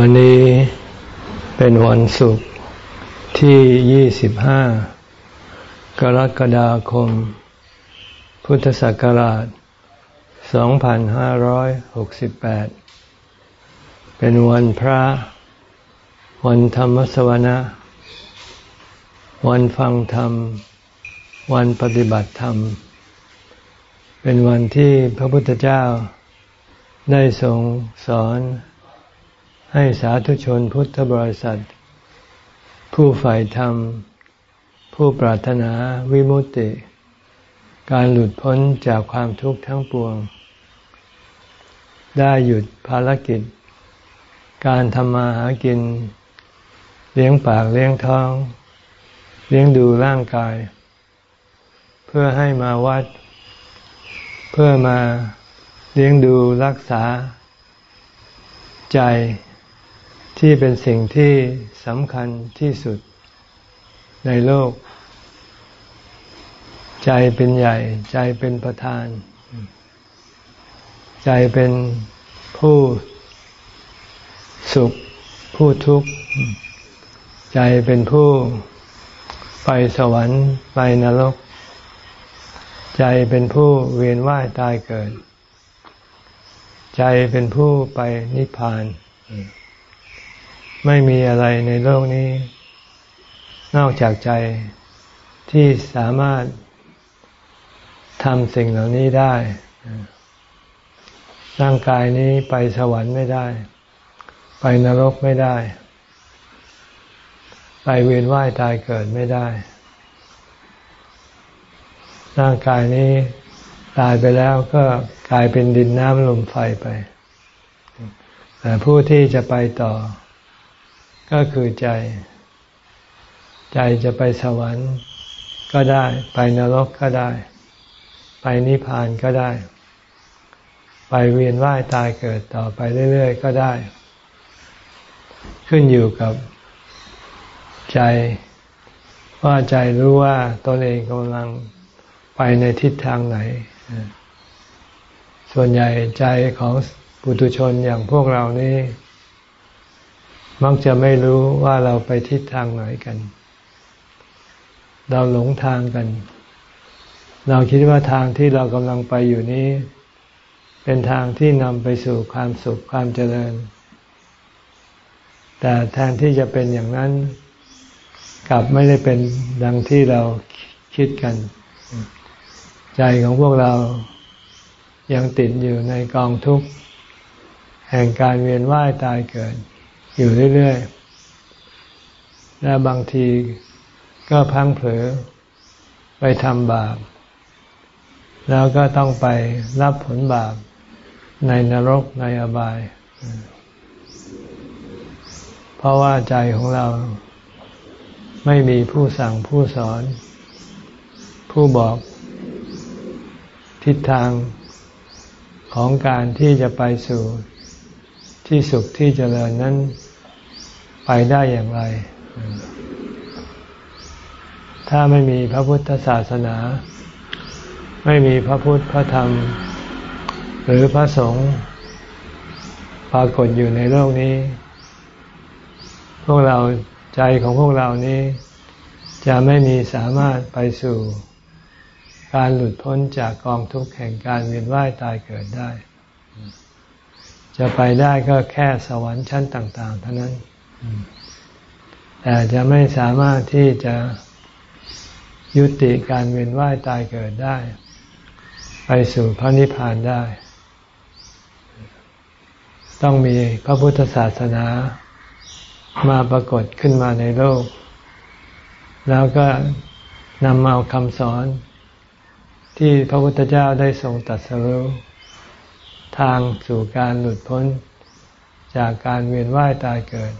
วันนี้เป็นวันศุกร์ที่ 25 กรกฎาคม พุทธศักราช 2568 เป็นวันพระ วันธรรมสวนะ วันฟังธรรม วันปฏิบัติธรรม เป็นวันที่พระพุทธเจ้าได้ทรงสอน ให้สาธุชนพุทธบริษัท ผู้ใฝ่ธรรม ผู้ปรารถนาวิมุตติ การหลุดพ้นจากความทุกข์ทั้งปวง ได้หยุดภารกิจ การทำมาหากิน เลี้ยงปากเลี้ยงท้อง เลี้ยงดูร่างกาย เพื่อให้มาวัด เพื่อมาเลี้ยงดูรักษาใจ ที่เป็นสิ่งที่สำคัญที่สุดในโลก ใจเป็นใหญ่ ใจเป็นประธาน ใจเป็นผู้สุข ผู้ทุกข์ ใจเป็นผู้ไปสวรรค์ไปนรก ใจเป็นผู้เวียนว่ายตายเกิด ใจเป็นผู้ไปนิพพาน ไม่มีอะไรในโลกนี้ นอกจากใจที่สามารถทำสิ่งเหล่านี้ได้ ร่างกายนี้ไปสวรรค์ไม่ได้ ไปนรกไม่ได้ ไปเวียนว่ายตายเกิดไม่ได้ ร่างกายนี้ตายไปแล้วก็กลายเป็นดินน้ำลมไฟไป แต่ผู้ที่จะไปต่อ ก็คือใจ ใจจะไปสวรรค์ก็ได้ ไปนรกก็ได้ ไปนิพพานก็ได้ ไปเวียนว่ายตายเกิดต่อไปเรื่อยๆก็ได้ ขึ้นอยู่กับใจว่าใจรู้ว่าตนเองกำลังไปในทิศทางไหน ส่วนใหญ่ใจของปุถุชนอย่างพวกเรานี่ มักจะไม่รู้ว่าเราไปทิศทางไหนกัน เราหลงทางกัน เราคิดว่าทางที่เรากำลังไปอยู่นี้ เป็นทางที่นำไปสู่ความสุขความเจริญ แต่แทนที่จะเป็นอย่างนั้น กลับไม่ได้เป็นดังที่เราคิดกัน ใจของพวกเรายังติดอยู่ในกองทุกข์ แห่งการเวียนว่ายตายเกิด อยู่เรื่อยๆ และบางทีก็พังเผลอไปทำบาป แล้วก็ต้องไปรับผลบาปในนรกในอบาย เพราะว่าใจของเราไม่มีผู้สั่งผู้สอน ผู้บอกทิศทางของการที่จะไปสู่ที่สุขที่เจริญนั้น ไปได้อย่างไร ถ้าไม่มีพระพุทธศาสนา ไม่มีพระพุทธพระธรรม หรือพระสงฆ์ปรากฏอยู่ในโลกนี้ พวกเราใจของพวกเรานี้ จะไม่มีสามารถไปสู่การหลุดพ้นจากกองทุกข์แห่งการเวียนว่ายตายเกิดได้ จะไปได้ก็แค่สวรรค์ชั้นต่าง ๆ เท่านั้น แต่จะไม่สามารถที่จะยุติการเวียนว่ายตายเกิดได้ ไปสู่พระนิพพานได้ ต้องมีพระพุทธศาสนามาปรากฏขึ้นมาในโลก แล้วก็นำเอาคำสอน ที่พระพุทธเจ้าได้ทรงตัดสรู้ทางสู่การหลุดพ้นจากการเวียนว่ายตายเกิด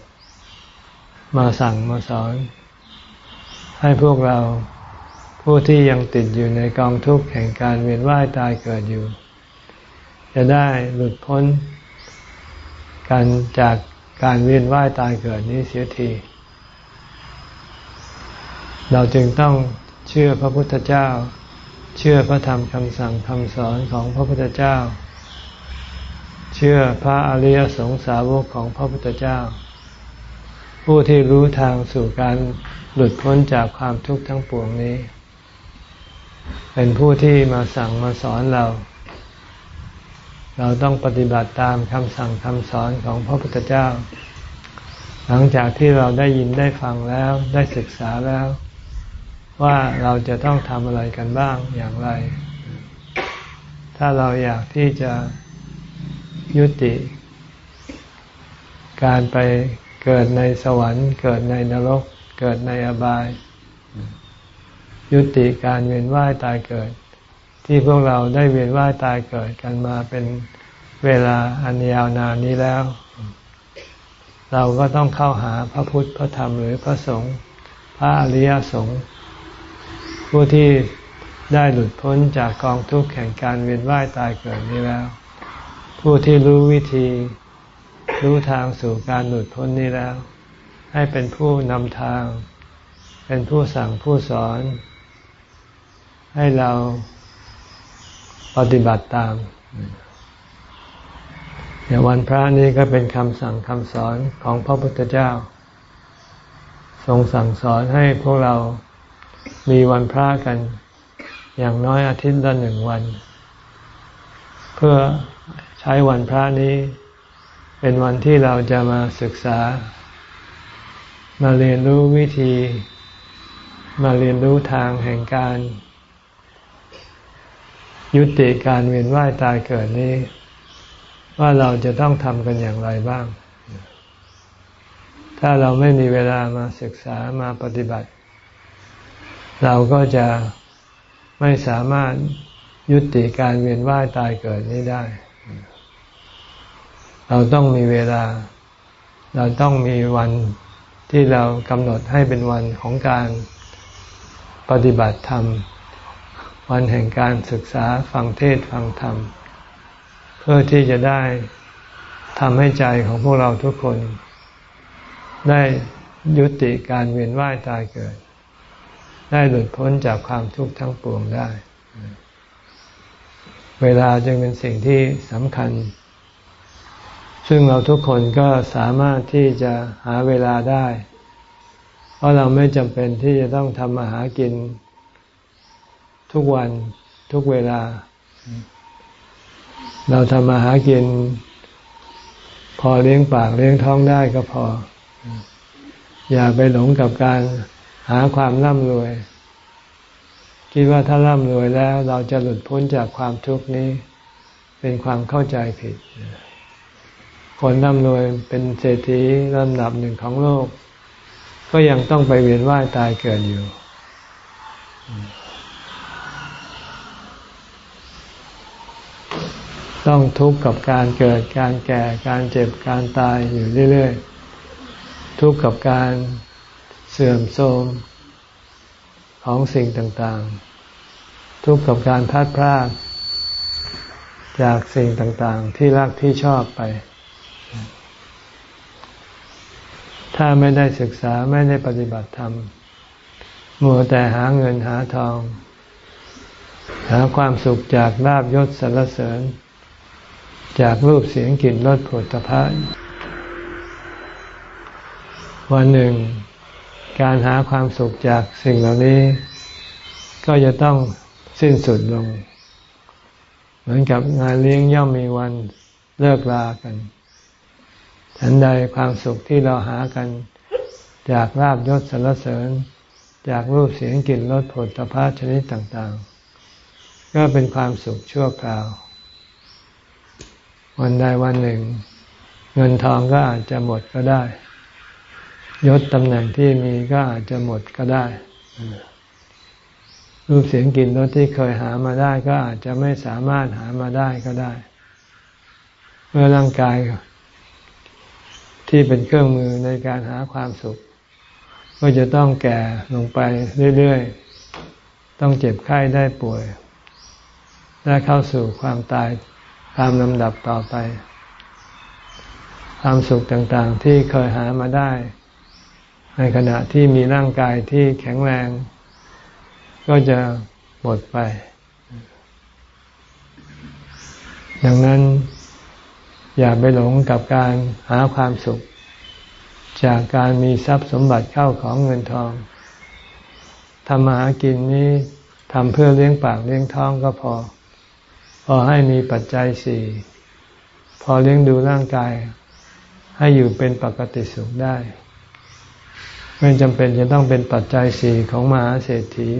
มาสั่งมาสอน ให้พวกเราผู้ที่ยังติดอยู่ในกองทุกข์แห่งการเวียนว่ายตายเกิดอยู่ จะได้หลุดพ้นกันจากการเวียนว่ายตายเกิดนี้เสียที เราจึงต้องเชื่อพระพุทธเจ้า เชื่อพระธรรมคำสั่งคำสอนของพระพุทธเจ้าเเชื่อพระอริยสงสาวกของพระพุทธเจ้า ผู้ที่รู้ทางสู่การหลุดพ้นจากความทุกข์ทั้งปวงนี้ เป็นผู้ที่มาสั่งมาสอนเรา เราต้องปฏิบัติตามคำสั่งคำสอนของพระพุทธเจ้า หลังจากที่เราได้ยินได้ฟังแล้วได้ศึกษาแล้ว ว่าเราจะต้องทำอะไรกันบ้างอย่างไร ถ้าเราอยากที่จะยุติ การไป เกิดในสวรรค์ เกิดในนรก เกิดในอบาย ยุติการเวียนว่ายตายเกิด ที่พวกเราได้เวียนว่ายตายเกิดกันมาเป็นเวลาอันยาวนานนี้แล้ว เราก็ต้องเข้าหาพระพุทธพระธรรมหรือพระสงฆ์พระอริยสงฆ์ผู้ที่ได้หลุดพ้นจากกองทุกข์แห่งการเวียนว่ายตายเกิดนี้แล้ว ผู้ที่รู้วิธี รู้ทางสู่การหลุดพ้นนี้แล้ว ให้เป็นผู้นำทาง เป็นผู้สั่งผู้สอน ให้เราปฏิบัติตามอย่างวันพระนี้ก็เป็นคำสั่งคำสอนของพระพุทธเจ้า ทรงสั่งสอนให้พวกเรามีวันพระกัน อย่างน้อยอาทิตย์ละหนึ่งวัน เพื่อใช้วันพระนี้ เป็นวันที่เราจะมาศึกษา มาเรียนรู้วิธี มาเรียนรู้ทางแห่งการ ยุติการเวียนว่ายตายเกิดนี้ ว่าเราจะต้องทำกันอย่างไรบ้าง ถ้าเราไม่มีเวลามาศึกษามาปฏิบัติ เราก็จะไม่สามารถยุติการเวียนว่ายตายเกิดนี้ได้ เราต้องมีเวลา เราต้องมีวันที่เรากำหนดให้เป็นวันของการปฏิบัติธรรม วันแห่งการศึกษาฟังเทศฟังธรรม เพื่อที่จะได้ทำให้ใจของพวกเราทุกคน ได้ยุติการเวียนว่ายตายเกิด ได้หลุดพ้นจากความทุกข์ทั้งปวงได้ เวลาจึงเป็นสิ่งที่สำคัญ ซึ่งเราทุกคนก็สามารถที่จะหาเวลาได้ เพราะเราไม่จำเป็นที่จะต้องทำมาหากิน ทุกวันทุกเวลา เราทำมาหากิน พอเลี้ยงปากเลี้ยงท้องได้ก็พอ อย่าไปหลงกับการหาความร่ำรวย คิดว่าถ้าร่ำรวยแล้ว เราจะหลุดพ้นจากความทุกข์นี้ เป็นความเข้าใจผิด คนร่ำรวยเป็นเศรษฐีลำดับหนึ่งของโลก ก็ยังต้องไปเวียนว่ายตายเกิดอยู่ ต้องทุกข์กับการเกิดการแก่การเจ็บการตายอยู่เรื่อยๆ ทุกข์กับการเสื่อมโทรมของสิ่งต่างๆ ทุกข์กับการพัดพลาดจากสิ่งต่างๆ ที่รักที่ชอบไป ถ้าไม่ได้ศึกษาไม่ได้ปฏิบัติธรรม มัวแต่หาเงินหาทอง หาความสุขจากลาบยศสรรเสริญ จากรูปเสียงกลิ่นรสผลิตภะวันหนึ่ง การหาความสุขจากสิ่งเหล่านี้ ก็จะต้องสิ้นสุดลง เหมือนกับงานเลี้ยงย่อมมีวันเลิกลากัน ฉันใดความสุขที่เราหากัน จากลาบยศสรรเสริญ จากรูปเสียงกลิ่นรสผลตภะชนิดต่างๆ ก็เป็นความสุขชั่วคราว วันใดวันหนึ่ง เงินทองก็อาจจะหมดก็ได้ ยศตำแหน่งที่มีก็อาจจะหมดก็ได้ รูปเสียงกลิ่นรสที่เคยหามาได้ ก็อาจจะไม่สามารถหามาได้ก็ได้ เมื่อร่างกาย ที่เป็นเครื่องมือในการหาความสุข ก็จะต้องแก่ลงไปเรื่อยๆ ต้องเจ็บไข้ได้ป่วย และเข้าสู่ความตายตามลำดับต่อไป ความสุขต่างๆที่เคยหามาได้ ในขณะที่มีร่างกายที่แข็งแรง ก็จะหมดไป ดังนั้น อย่าไปหลงกับการหาความสุข จากการมีทรัพย์สมบัติเข้าของเงินทองทำมาหากินนี้ทำเพื่อเลี้ยงปากเลี้ยงท้องก็พอ พอให้มีปัจจัยสี่พอเลี้ยงดูร่างกาย ให้อยู่เป็นปกติสุขได้ ไม่จำเป็นจะต้องเป็นปัจจัยสี่ของมหาเศรษฐี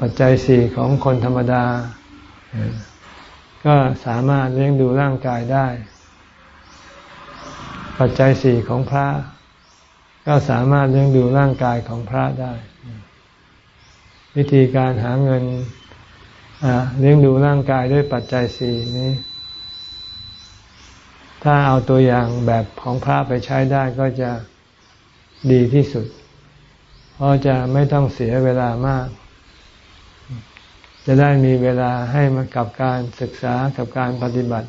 ปัจจัยสี่ของคนธรรมดา ก็สามารถเลี้ยงดูร่างกายได้ ปัจจัยสี่ของพระ ก็สามารถเลี้ยงดูร่างกายของพระได้ วิธีการหาเงินเลี้ยงดูร่างกายด้วยปัจจัยสี่นี้ ถ้าเอาตัวอย่างแบบของพระไปใช้ได้ก็จะดีที่สุด เพราะจะไม่ต้องเสียเวลามาก จะได้มีเวลาให้มากับการศึกษากับการปฏิบัติ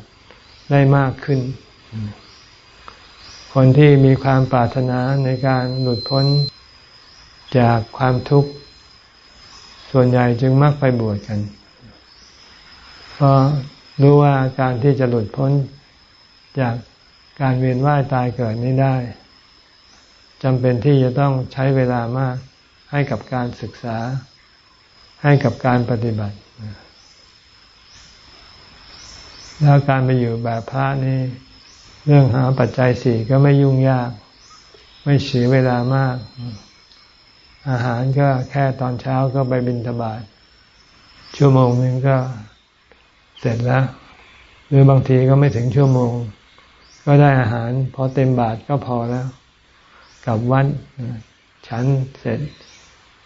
ได้มากขึ้น คนที่มีความปรารถนาในการหลุดพ้นจากความทุกข์ ส่วนใหญ่จึงมักไปบวชกัน เพราะรู้ว่าการที่จะหลุดพ้นจากการเวียนว่ายตายเกิดนี้ได้จำเป็นที่จะต้องใช้เวลามากให้กับการศึกษา ให้กับการปฏิบัติ แล้วการไปอยู่แบบพระนี่ เรื่องหาปัจจัยสี่ก็ไม่ยุ่งยาก ไม่เสียเวลามาก อาหารก็แค่ตอนเช้าก็ไปบิณฑบาตชั่วโมงนึงก็เสร็จแล้ว หรือบางทีก็ไม่ถึงชั่วโมง ก็ได้อาหาร พอเต็มบาทก็พอแล้ว กลับวันฉันเสร็จ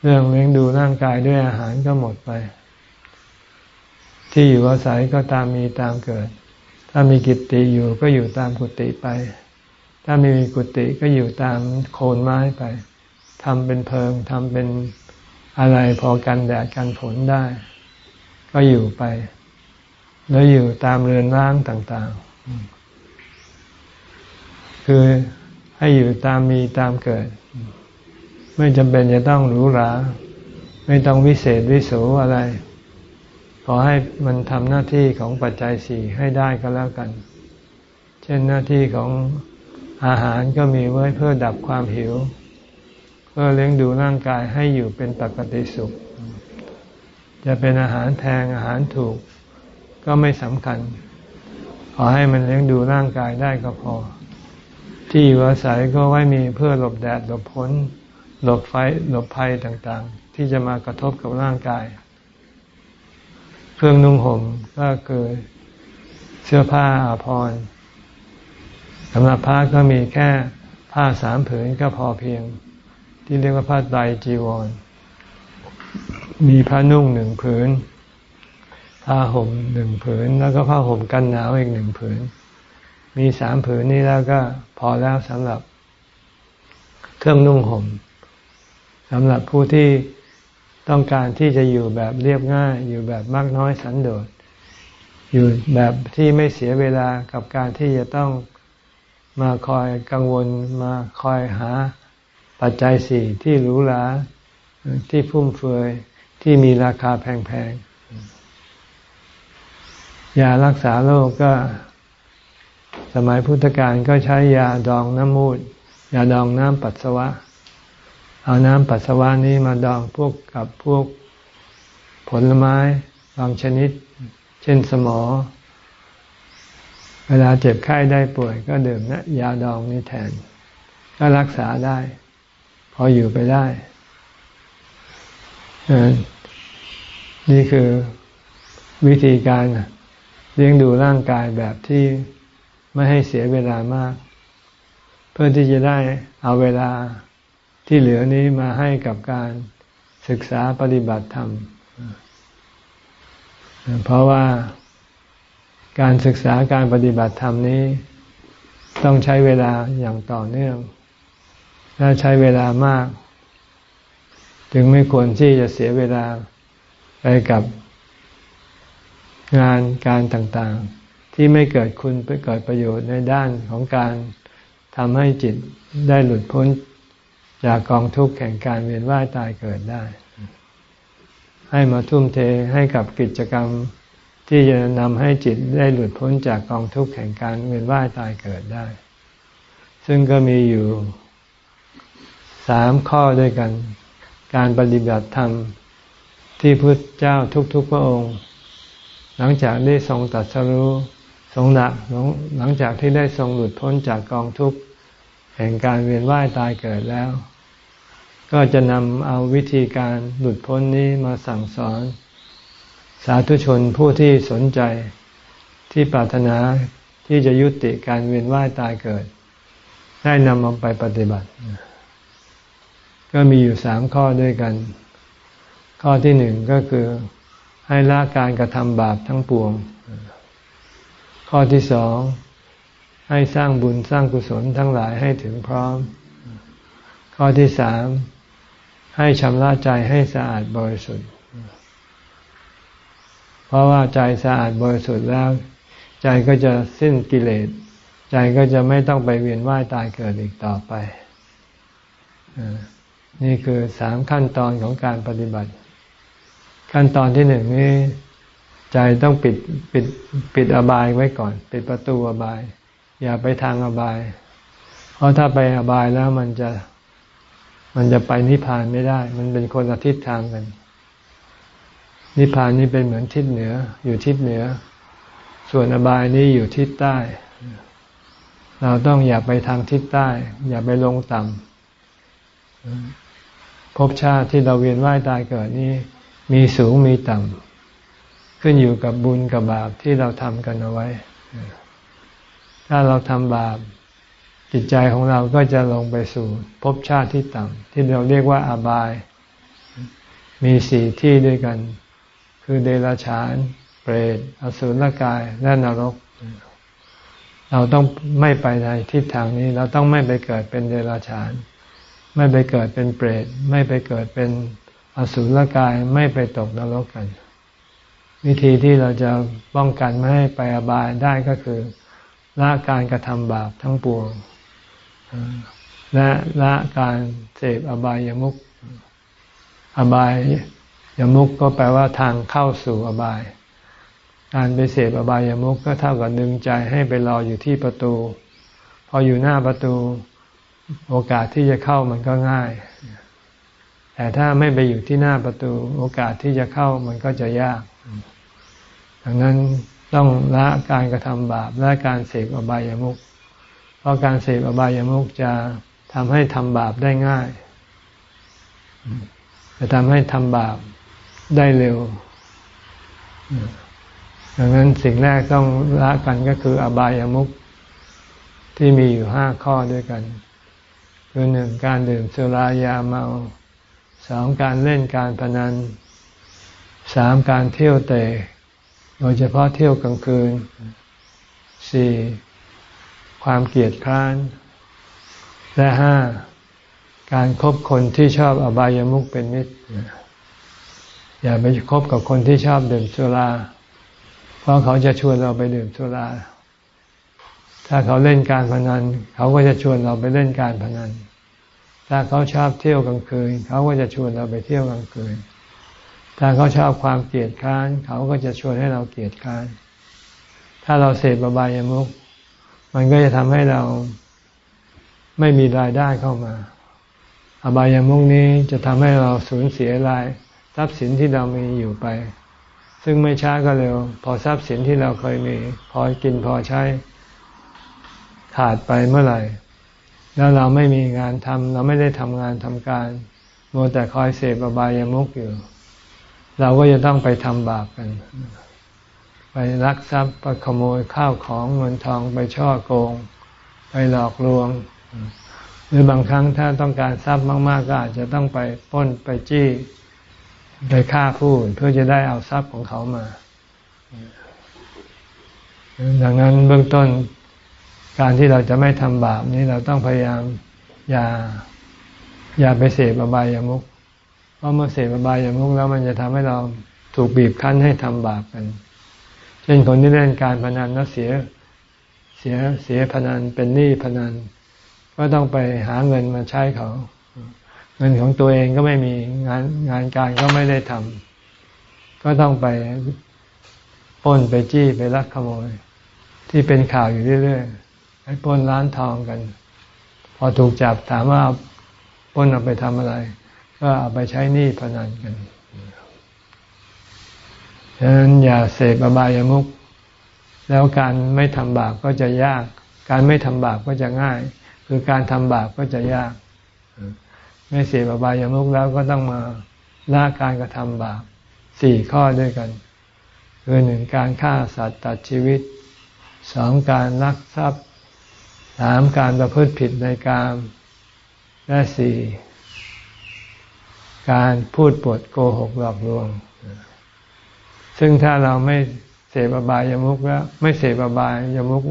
เรื่องเลี้ยงดูร่างกายด้วยอาหารก็หมดไป ที่อยู่อาศัยก็ตามมีตามเกิด ถ้ามีกิติอยู่ก็อยู่ตามกุฏิไป ถ้าไม่มีกุฏิก็อยู่ตามโคนไม้ไปทำเป็นเพิงทำเป็นอะไรพอกันแดดกันฝนได้ ก็อยู่ไป แล้วอยู่ตามเรือนร่างต่าง ๆ คือให้อยู่ตามมีตามเกิด ไม่จำเป็นจะต้องหรูหรา ไม่ต้องวิเศษวิโสอะไร ขอให้มันทำหน้าที่ของปัจจัยสี่ให้ได้ก็แล้วกัน เช่นหน้าที่ของอาหารก็มีไว้เพื่อดับความหิว เพื่อเลี้ยงดูร่างกายให้อยู่เป็นปกติสุข จะเป็นอาหารแพงอาหารถูก ก็ไม่สำคัญ ขอให้มันเลี้ยงดูร่างกายได้ก็พอ ที่อยู่อาศัยก็ไว้มีเพื่อหลบแดดหลบฝน หลบไฟหลบภัยต่างๆ ที่จะมากระทบกับร่างกาย เครื่องนุ่งห่มก็คือเสื้อผ้าอาภรณ์สำหรับผ้าก็มีแค่ผ้าสามผืนก็พอเพียง ที่เรียกว่าผ้าไตรจีวร มีผ้านุ่งหนึ่งผืน ผ้าห่มหนึ่งผืน แล้วก็ผ้าห่มกันหนาวอีกหนึ่งผืน มีสามผืนนี้แล้วก็พอแล้วสำหรับเครื่องนุ่งห่ม สำหรับผู้ที่ต้องการที่จะอยู่แบบเรียบง่าย อยู่แบบมากน้อยสันโดษ อยู่แบบที่ไม่เสียเวลากับการที่จะต้องมาคอยกังวลมาคอยหาปัจจัยสี่ที่หรูหราที่ฟุ่มเฟือยที่มีราคาแพงๆยารักษาโรคก็สมัยพุทธกาลก็ใช้ยาดองน้ำมูดยาดองน้ำปัสสาวะ เอาน้ำปัสสาวะนี้มาดองพวกกับพวกผลไม้บางชนิด เช่นสมอ เวลาเจ็บไข้ได้ป่วย ก็ดื่มนะยาดองนี้แทน ก็รักษาได้ พออยู่ไปได้ นี่คือวิธีการเลี้ยงดูร่างกายแบบที่ไม่ให้เสียเวลามาก เพื่อที่จะได้เอาเวลา ที่เหลือนี้มาให้กับการศึกษาปฏิบัติธรรม เพราะว่าการศึกษาการปฏิบัติธรรมนี้ ต้องใช้เวลาอย่างต่อเนื่องและใช้เวลามาก จึงไม่ควรที่จะเสียเวลาไปกับงานการต่างๆ ที่ไม่เกิดคุณไปเกิดประโยชน์ในด้านของการทำให้จิตได้หลุดพ้น จากกองทุกข์แห่งการเวียนว่ายตายเกิดได้ ให้มาทุ่มเทให้กับกิจกรรมที่จะนำให้จิตได้หลุดพ้นจากกองทุกข์แห่งการเวียนว่ายตายเกิดได้ ซึ่งก็มีอยู่สามข้อด้วยกัน การปฏิบัติธรรมที่พุทธเจ้าทุกๆพระองค์ หลังจากได้ทรงตัดสรู้ทรงหนักหลังจากที่ได้ทรงหลุดพ้นจากกองทุกข์แห่งการเวียนว่ายตายเกิดแล้ว ก็จะนำเอาวิธีการหลุดพ้นนี้มาสั่งสอน สาธุชนผู้ที่สนใจที่ปรารถนาที่จะยุติการเวียนว่ายตายเกิด ได้นำมาไปปฏิบัติ ก็มีอยู่สามข้อด้วยกัน ข้อที่หนึ่งก็คือให้ละการกระทำบาปทั้งปวง ข้อที่สองให้สร้างบุญสร้างกุศลทั้งหลายให้ถึงพร้อม ข้อที่สาม ให้ชำระใจให้สะอาดบริสุทธิ์ เพราะว่าใจสะอาดบริสุทธิ์แล้ว ใจก็จะสิ้นกิเลส ใจก็จะไม่ต้องไปเวียนว่ายตายเกิดอีกต่อไป นี่คือสามขั้นตอนของการปฏิบัติ ขั้นตอนที่หนึ่งนี้ใจต้องปิดปิดปิดอบายไว้ก่อน ปิดประตูอบาย อย่าไปทางอบาย เพราะถ้าไปอบายแล้วมันจะ มันจะไปนิพพานไม่ได้ มันเป็นคนละทิศทางกัน นิพพานนี่เป็นเหมือนทิศเหนือ อยู่ทิศเหนือ ส่วนอบายนี่อยู่ทิศใต้ เราต้องอย่าไปทางทิศใต้ อย่าไปลงต่ำภพชาติที่เราเวียนว่ายตายเกิดนี้มีสูงมีต่ำขึ้นอยู่กับบุญกับบาปที่เราทำกันเอาไว้ ถ้าเราทำบาป จิตใจของเราก็จะลงไปสู่ภพชาติที่ต่ำที่เราเรียกว่าอบาย มีสี่ที่ด้วยกัน คือเดรัจฉาน เปรตอสุรกายและนรก เราต้องไม่ไปในทิศทางนี้ เราต้องไม่ไปเกิดเป็นเดรัจฉาน ไม่ไปเกิดเป็นเปรตไม่ไปเกิดเป็นอสุรกายไม่ไปตกนรกกัน วิธีที่เราจะป้องกันไม่ให้ไปอบายได้ก็คือละการกระทำบาปทั้งปวง และละการเสพอบายามุขอบายยมุขก็แปลว่าทางเข้าสู่อบาย การไปเสพอบายามุขก็เท่ากับดึงใจให้ไปรออยู่ที่ประตู พออยู่หน้าประตูโอกาสที่จะเข้ามันก็ง่าย แต่ถ้าไม่ไปอยู่ที่หน้าประตู โอกาสที่จะเข้ามันก็จะยาก ดังนั้นต้องละการกระทำบาปและการเสพอบายามุข เพราะการเสพอบายามุขจะทำให้ทำบาปได้ง่าย จะทำให้ทำบาปได้เร็ว ดังนั้นสิ่งแรกต้องละกันก็คืออบายามุขที่มีอยู่ห้าข้อด้วยกัน คือหนึ่งการดื่มสุรายาเมาสองการเล่นการพนันสามการเที่ยวเตะโดยเฉพาะเที่ยวกลางคืนสี่ ความเกลียดคร้าน และห้าการครบคนที่ชอบอบายามุขเป็นมิตร อย่าไปคบกับคนที่ชอบดื่มสุรา เพราะเขาจะชวนเราไปดื่มสุรา ถ้าเขาเล่นการพนัน เขาก็จะชวนเราไปเล่นการพนัน ถ้าเขาชอบเที่ยวกลางคืน เขาก็จะชวนเราไปเที่ยวกลางคืน ถ้าเขาชอบความเกลียดค้าน เขาก็จะชวนให้เราเกลียดค้าน ถ้าเราเสพบายามุก มันก็จะทำให้เราไม่มีรายได้เข้ามา อบายามุกนี้จะทำให้เราสูญเสียรายทรัพย์สินที่เรามีอยู่ไป ซึ่งไม่ช้าก็เร็ว พอทรัพย์สินที่เราเคยมี พอกินพอใช้ขาดไปเมื่อไหร่ แล้วเราไม่มีงานทำเราไม่ได้ทำงานทำการมัวแต่คอยเสพอบายามุกอยู่ เราก็จะต้องไปทำบาปกัน ไปลักทรัพย์ไปขโมยข้าวของเงินทองไปช่อโกง ไปหลอกลวง หรือบางครั้งถ้าต้องการทรัพย์มาก ๆ ก็อาจจะต้องไปป้นไปจี้ไปฆ่าผู้อื่นเพื่อจะได้เอาทรัพย์ของเขามา ดังนั้นเบื้องต้นการที่เราจะไม่ทำบาปนี้เราต้องพยายามอย่าอย่าไปเสพอบายามุขราะเมื่อเสพอบายอย่ามุกแล้วมันจะทำให้เราถูกบีบคั้นให้ทำบาปกัน เช่นคนที่เล่นการพนันแล้วเสียเสียเสียพนันเป็นหนี้พนัน ก็ต้องไปหาเงินมาใช้เขา เงินของตัวเองก็ไม่มีงานงานการก็ไม่ได้ทำก็ต้องไปปล้นไปจี้ไปลักขโมย ที่เป็นข่าวอยู่เรื่อยๆไปปล้นร้านทองกัน พอถูกจับถามว่าปล้นเอาไปทำอะไร ก็เอาไปใช้หนี้พนันกัน ฉะนั้นอย่าเสพอบายามุขแล้วการไม่ทำบาปก็จะยาก การไม่ทำบาปก็จะง่าย คือการทำบาปก็จะยาก ไม่เสพอบายามุขแล้วก็ต้องมาละการกระทำบาปสี่ข้อด้วยกัน คือหนึ่งการฆ่าสัตว์ตัดชีวิตสองการลักทรัพย์สามการประพฤติผิดในการและสี่การพูดปดโกหกหลอกลวง ซึ่งถ้าเราไม่เสพอบายามุกแล้ว ไม่เสพอบายามุก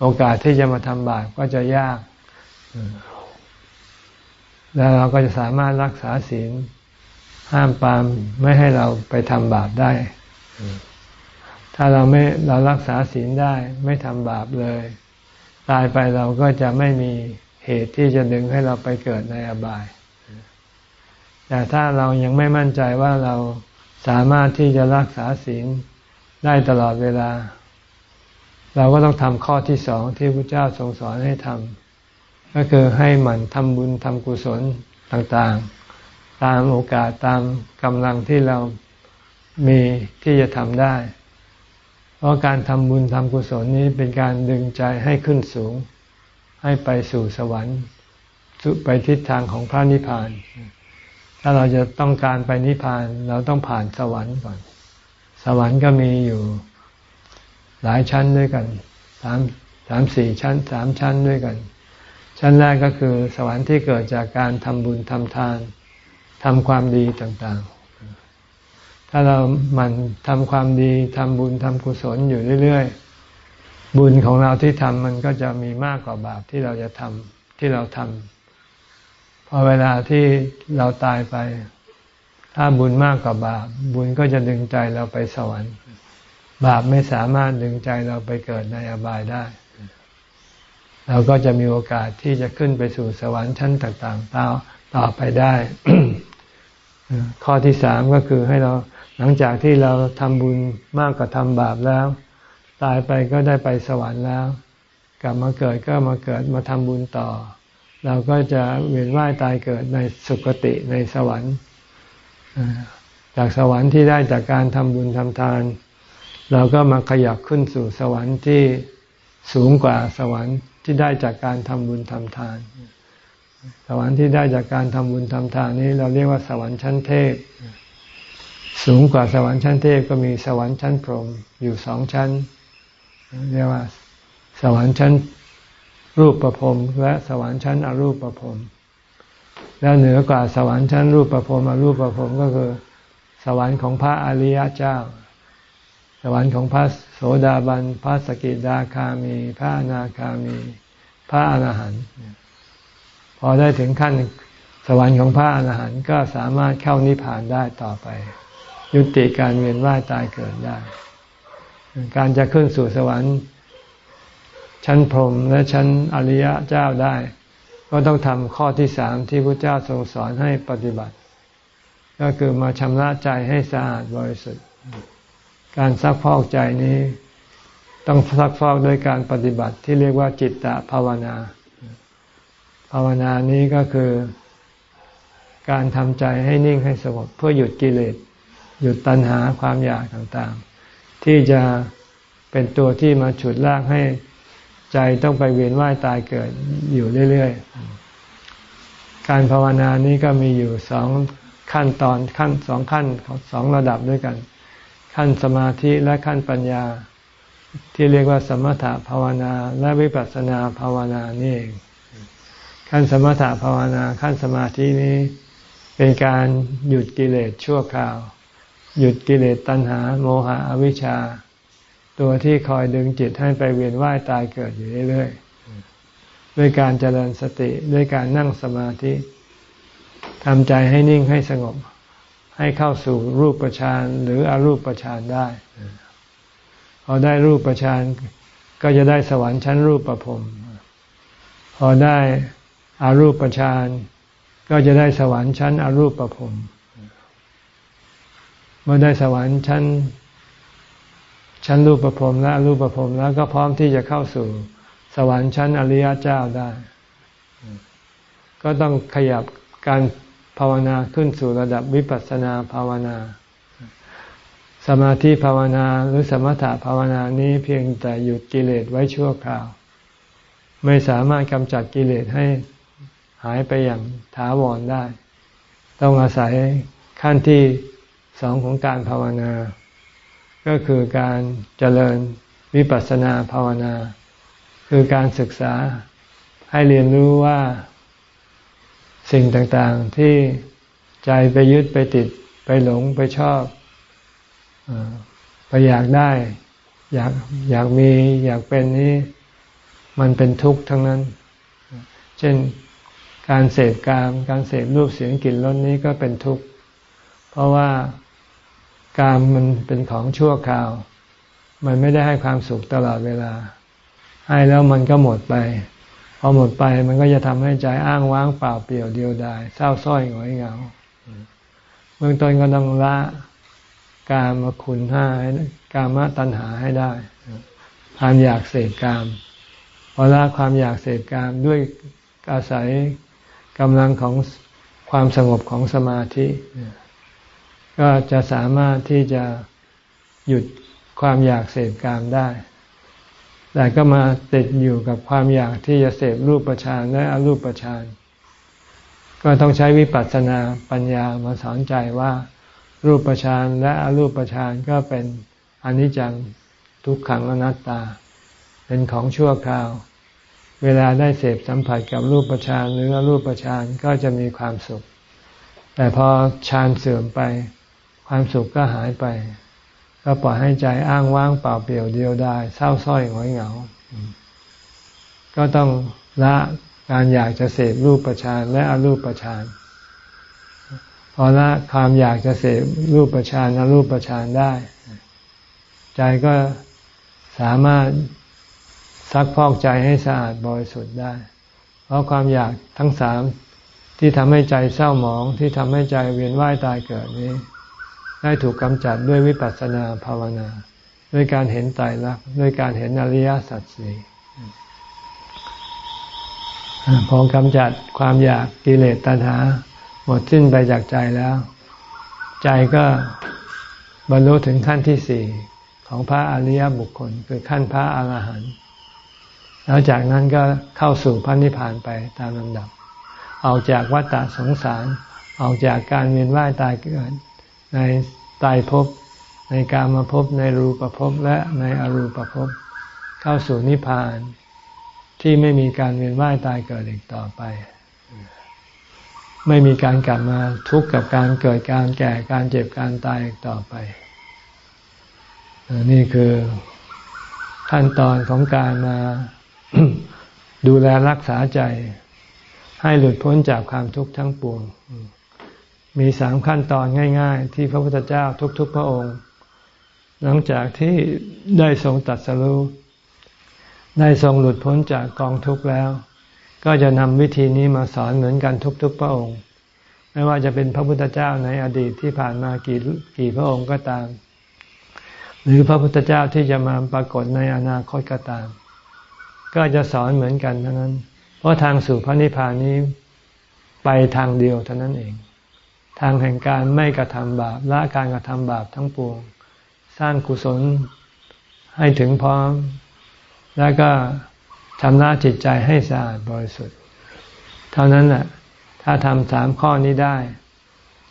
โอกาสที่จะมาทำบาปก็จะยาก แล้วเราก็จะสามารถรักษาศีลห้ามปามไม่ให้เราไปทำบาปได้ ถ้าเราไม่เรารักษาศีลได้ ไม่ทำบาปเลย ตายไปเราก็จะไม่มีเหตุที่จะดึงให้เราไปเกิดในอบาย แต่ถ้าเรายังไม่มั่นใจว่าเรา สามารถที่จะรักษาศีลได้ตลอดเวลา เราก็ต้องทำข้อที่สองที่พระเจ้าทรงสอนให้ทำก็คือให้หมั่นทำบุญทำกุศลต่างๆ ตามโอกาสตามกำลังที่เรามีที่จะทำได้ เพราะการทำบุญทำกุศลนี้เป็นการดึงใจให้ขึ้นสูง ให้ไปสู่สวรรค์ ไปทิศทางของพระนิพพาน ถ้าเราจะต้องการไปนิพพาน เราต้องผ่านสวรรค์ก่อน สวรรค์ก็มีอยู่หลายชั้นด้วยกันสามสามสี่ชั้นสามชั้นด้วยกัน ชั้นแรกก็คือสวรรค์ที่เกิดจากการทำบุญทำทานทำความดีต่างๆ ถ้าเรามันทำความดีทำบุญทำกุศลอยู่เรื่อยๆ บุญของเราที่ทำมันก็จะมีมากกว่าบาปที่เราจะทำที่เราทำ อเวลาที่เราตายไป ถ้าบุญมากกว่าบาป บุญก็จะดึงใจเราไปสวรรค์ บาปไม่สามารถดึงใจเราไปเกิดในอบายได้ เราก็จะมีโอกาสที่จะขึ้นไปสู่สวรรค์ชั้นต่างๆต่อต่อไปได้ ข้อที่สามก็คือให้เราหลังจากที่เราทำบุญมากกว่าทำบาปแล้ว ตายไปก็ได้ไปสวรรค์แล้ว กลับมาเกิดก็มาเกิดมาทำบุญต่อ เราก็จะเวียนว่ายตายเกิดในสุคติในสวรรค์จากสวรรค์ที่ได้จากการทำบุญทำทาน เราก็มาขยับขึ้นสู่สวรรค์ที่สูงกว่าสวรรค์ที่ได้จากการทำบุญทำทาน สวรรค์ที่ได้จากการทำบุญทำทานนี้ เราเรียกว่าสวรรค์ชั้นเทพ สูงกว่าสวรรค์ชั้นเทพก็มีสวรรค์ชั้นพรหมอยู่สองชั้น เรียกว่า สวรรค์ชั้น รูปประพรมและสวรรค์ชั้นอรูปประพรมแล้วเหนือกว่าสวรรค์ชั้นรูปประพรมอรูปประพรมก็คือ สวรรค์ของพระอริยเจ้า สวรรค์ของพระโสดาบันพระสกิดาคามี พระอนาคามี พระอรหันต์พอได้ถึงขั้นสวรรค์ของพระอรหันต์ก็สามารถเข้านิพพานได้ต่อไป ยุติการเวียนว่ายตายเกิดได้ การจะขึ้นสู่สวรรค์ ชั้นพรหมและชั้นอริยะเจ้าได้ ก็ต้องทำข้อที่สามที่พระเจ้าทรงสอนให้ปฏิบัติ ก็คือมาชำระใจให้สะอาดบริสุทธิ์ การซักฟอกใจนี้ ต้องซักฟอกด้วยการปฏิบัติที่เรียกว่าจิตตภาวนา ภาวนานี้ก็คือการทำใจให้นิ่งให้สงบเพื่อหยุดกิเลส หยุดตัณหาความอยากต่างๆ ที่จะเป็นตัวที่มาฉุดลากให้ ใจต้องไปเวียนว่ายตายเกิดอยู่เรื่อยๆ การภาวนานี้ก็มีอยู่สองขั้นตอนขั้นสองขั้นสองระดับด้วยกัน ขั้นสมาธิและขั้นปัญญา ที่เรียกว่าสมถะภาวนาและวิปัสสนาภาวนานี่เองขั้นสมถะภาวนาขั้นสมาธินี้เป็นการหยุดกิเลสชั่วคราว หยุดกิเลสตัณหา โมหะอวิชชา ตัวที่คอยดึงจิตให้ไปเวียนว่ายตายเกิดอยู่เรื่อยๆด้วยการเจริญสติด้วยการนั่งสมาธิทำใจให้นิ่งให้สงบ ให้เข้าสู่รูปฌานหรืออรูปฌานได้พอได้รูปฌานก็จะได้สวรรค์ชั้นรูปประพรมพอได้อารูปฌานก็จะได้สวรรค์ชั้นอรูปประพรมเมื่อได้สวรรค์ชั้น ชั้นรูปประพรมและรูปประพรมแล้วก็พร้อมที่จะเข้าสู่สวรรค์ชั้นอริยเจ้าได้ ก็ต้องขยับการภาวนาขึ้นสู่ระดับวิปัสสนาภาวนา สมาธิภาวนาหรือสมถะภาวนานี้เพียงแต่หยุดกิเลสไว้ชั่วคราว ไม่สามารถกำจัดกิเลสให้หายไปอย่างถาวรได้ ต้องอาศัยขั้นที่สองของการภาวนา ก็คือการเจริญวิปัสสนาภาวนา คือการศึกษาให้เรียนรู้ว่าสิ่งต่างๆที่ใจไปยึดไปติดไปหลงไปชอบไปอยากได้ อยากอยากมีอยากเป็นนี้มันเป็นทุกข์ทั้งนั้น เช่นการเสพกาม การเสพรูปเสียงกลิ่นรสนี้ก็เป็นทุกข์ เพราะว่า กามมันเป็นของชั่วคราว มันไม่ได้ให้ความสุขตลอดเวลา ให้แล้วมันก็หมดไป พอหมดไปมันก็จะทำให้ใจอ้างว้างเปล่าเปลี่ยวเดียวดายเศร้าส้อยหงอยเหงาเบื้องต้นก็ต้องละกามมาคุณห้ากามตัณหาให้ได้ ความอยากเสพกามพอละความอยากเสพกามด้วยอาศัยกำลังของความสงบของสมาธิ ก็จะสามารถที่จะหยุดความอยากเสพกามได้ แต่ก็มาติดอยู่กับความอยากที่จะเสพรูปประชานและอรูปประชานก็ต้องใช้วิปัสสนาปัญญามาสอนใจว่า รูปประชานและอรูปประชานก็เป็นอนิจจังทุกขังอนัตตา เป็นของชั่วคราว เวลาได้เสพสัมผัสกับรูปฌานหรือรูปฌานก็จะมีความสุข แต่พอฌานเสื่อมไป ความสุขก็หายไป ก็ปล่อยให้ใจอ้างว้างเปล่าเปลี่ยวเดียวดายเศร้าส้อยหงอยเหงา ก็ต้องละการอยากจะเสพรูปฌานและอรูปฌานพอละความอยากจะเสพรูปฌานอรูปฌานได้ ใจก็สามารถซักพอกใจให้สะอาดบริสุทธิ์ได้ เพราะความอยากทั้งสามที่ทำให้ใจเศร้าหมองที่ทำให้ใจเวียนว่ายตายเกิดนี้ ได้ถูกกำจัดด้วยวิปัสสนาภาวนา ด้วยการเห็นตายรักด้วยการเห็นอริยสัจสี่พอกำจัดความอยากกิเลสตัณหา หมดสิ้นไปจากใจแล้ว ใจก็บรรลุถึงขั้นที่สี่ของพระอริยบุคคล คือขั้นพระอรหันต์แล้วจากนั้นก็เข้าสู่พระนิพพานไปตามลำดับออกจากวัฏฏะสงสารออกจากการเวียนว่ายตายเกิด ในตายภพในการมาภพในรูปภพและในอรูปภพเข้าสู่นิพพานที่ไม่มีการเวียนว่ายตายเกิดอีกต่อไป ไม่มีการกลับมาทุกข์กับการเกิดการแก่การเจ็บการตายอีกต่อไป นี่คือขั้นตอนของการมาดูแลรักษาใจ ให้หลุดพ้นจากความทุกข์ทั้งปวง มีสามขั้นตอนง่าย ๆ ที่พระพุทธเจ้าทุก ๆ พระองค์ หลังจากที่ได้ทรงตัดสรุได้ทรงหลุดพ้นจากกองทุกข์แล้ว ก็จะนำวิธีนี้มาสอนเหมือนกันทุก ๆ พระองค์ ไม่ว่าจะเป็นพระพุทธเจ้าในอดีตที่ผ่านมากี่กี่พระองค์ก็ตาม หรือพระพุทธเจ้าที่จะมาปรากฏในอนาคตก็ตาม ก็จะสอนเหมือนกันเท่านั้น เพราะทางสู่พระนิพพานนี้ไปทางเดียวเท่านั้นเอง ทางแห่งการไม่กระทำบาปละการกระทำบาปทั้งปวง สร้างกุศลให้ถึงพร้อม แล้วก็ทำหน้าจิตใจให้สะอาดบริสุทธิ์ เท่านั้นแหละถ้าทำสามข้อนี้ได้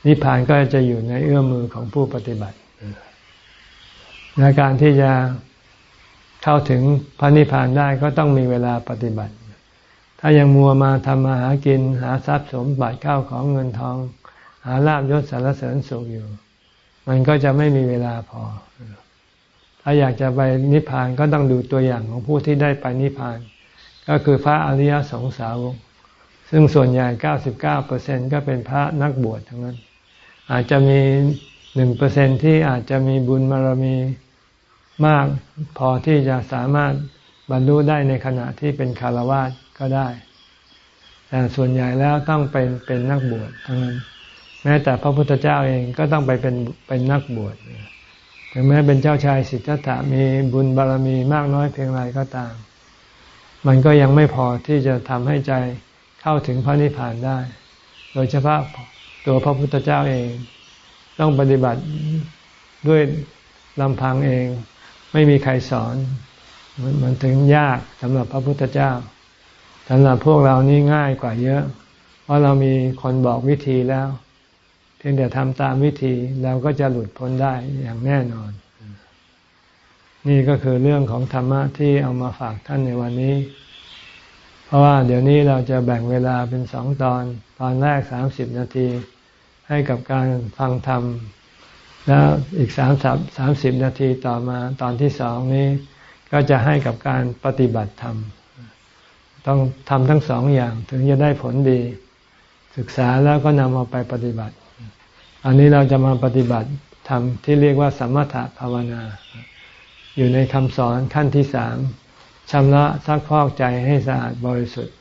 นิพพานก็จะอยู่ในเอื้อมมือของผู้ปฏิบัติในการที่จะเข้าถึงพระนิพพานได้ก็ต้องมีเวลาปฏิบัติ ถ้ายังมัวมาทำมาหากินหาทรัพย์สมบัติข้าของเงินทอง หาลาบยศสารเสริญสุขอยู่ มันก็จะไม่มีเวลาพอ ถ้าอยากจะไปนิพพานก็ต้องดูตัวอย่างของผู้ที่ได้ไปนิพพาน ก็คือพระอริยสงสาวกซึ่งส่วนใหญ่ 99%ก็เป็นพระนักบวชทั้งนั้น อาจจะมีหนึ่งเปอร์เซ็นที่อาจจะมีบุญบารมีมากพอที่จะสามารถบรรลุได้ในขณะที่เป็นคารวะก็ได้ แต่ส่วนใหญ่แล้วต้องเป็นเป็นนักบวชทั้งนั้น แม้แต่พระพุทธเจ้าเองก็ต้องไปเป็นเป็นนักบวชถึงแม้เป็นเจ้าชายสิทธัตถะมีบุญบารรมีมากน้อยเพียงไรก็ตาม มันก็ยังไม่พอที่จะทำให้ใจเข้าถึงพระนิพพานได้ โดยเฉพาะตัวพระพุทธเจ้าเอง ต้องปฏิบัติด้วยลำพังเอง ไม่มีใครสอน มันถึงยากสำหรับพระพุทธเจ้าสำหรับพวกเรานี่ง่ายกว่าเยอะ เพราะเรามีคนบอกวิธีแล้ว พียงแต่ทำตามวิธีเราก็จะหลุดพ้นได้อย่างแน่นอน นี่ก็คือเรื่องของธรรมะที่เอามาฝากท่านในวันนี้ เพราะว่าเดี๋ยวนี้เราจะแบ่งเวลาเป็นสองตอน ตอนแรกสามสิบนาที ให้กับการฟังธรรม แล้วอีกสามสับสามสิบนาทีต่อมาตอนที่สองนี้ ก็จะให้กับการปฏิบัติธรรม ต้องทำทั้งสองอย่างถึงจะได้ผลดี ศึกษาแล้วก็นำเอาไปปฏิบัติ อันนี้เราจะมาปฏิบัติทำที่เรียกว่าสมถะภาวนา อยู่ในคำสอนขั้นที่สามชำระซักพอกใจให้สะอาดบริสุทธิ์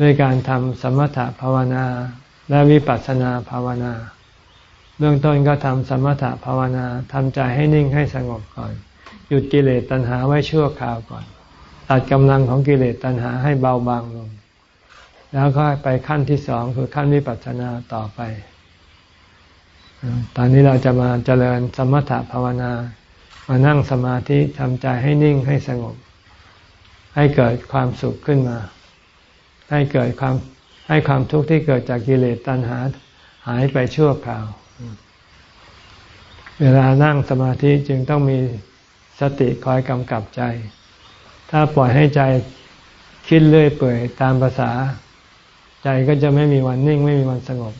ด้วยการทำสมถะภาวนาและวิปัสสนาภาวนา เบื้องต้นก็ทำสมถะภาวนาทำใจให้นิ่งให้สงบก่อน หยุดกิเลสตัณหาไว้ชั่วคราวก่อน ตัดกำลังของกิเลสตัณหาให้เบาบางลง แล้วก็ไปขั้นที่สองคือขั้นวิปัสสนาต่อไป ตอนนี้เราจะมาเจริญสมถะภาวนา มานั่งสมาธิทำใจให้นิ่งให้สงบ ให้เกิดความสุขขึ้นมา ให้เกิดความให้ความทุกข์ที่เกิดจากกิเลสตัณหาหายไปชั่วคราว เวลานั่งสมาธิจึงต้องมีสติคอยกำกับใจ ถ้าปล่อยให้ใจคิดเรื่อยเปื่อยตามภาษา ใจก็จะไม่มีวันนิ่งไม่มีวันสงบ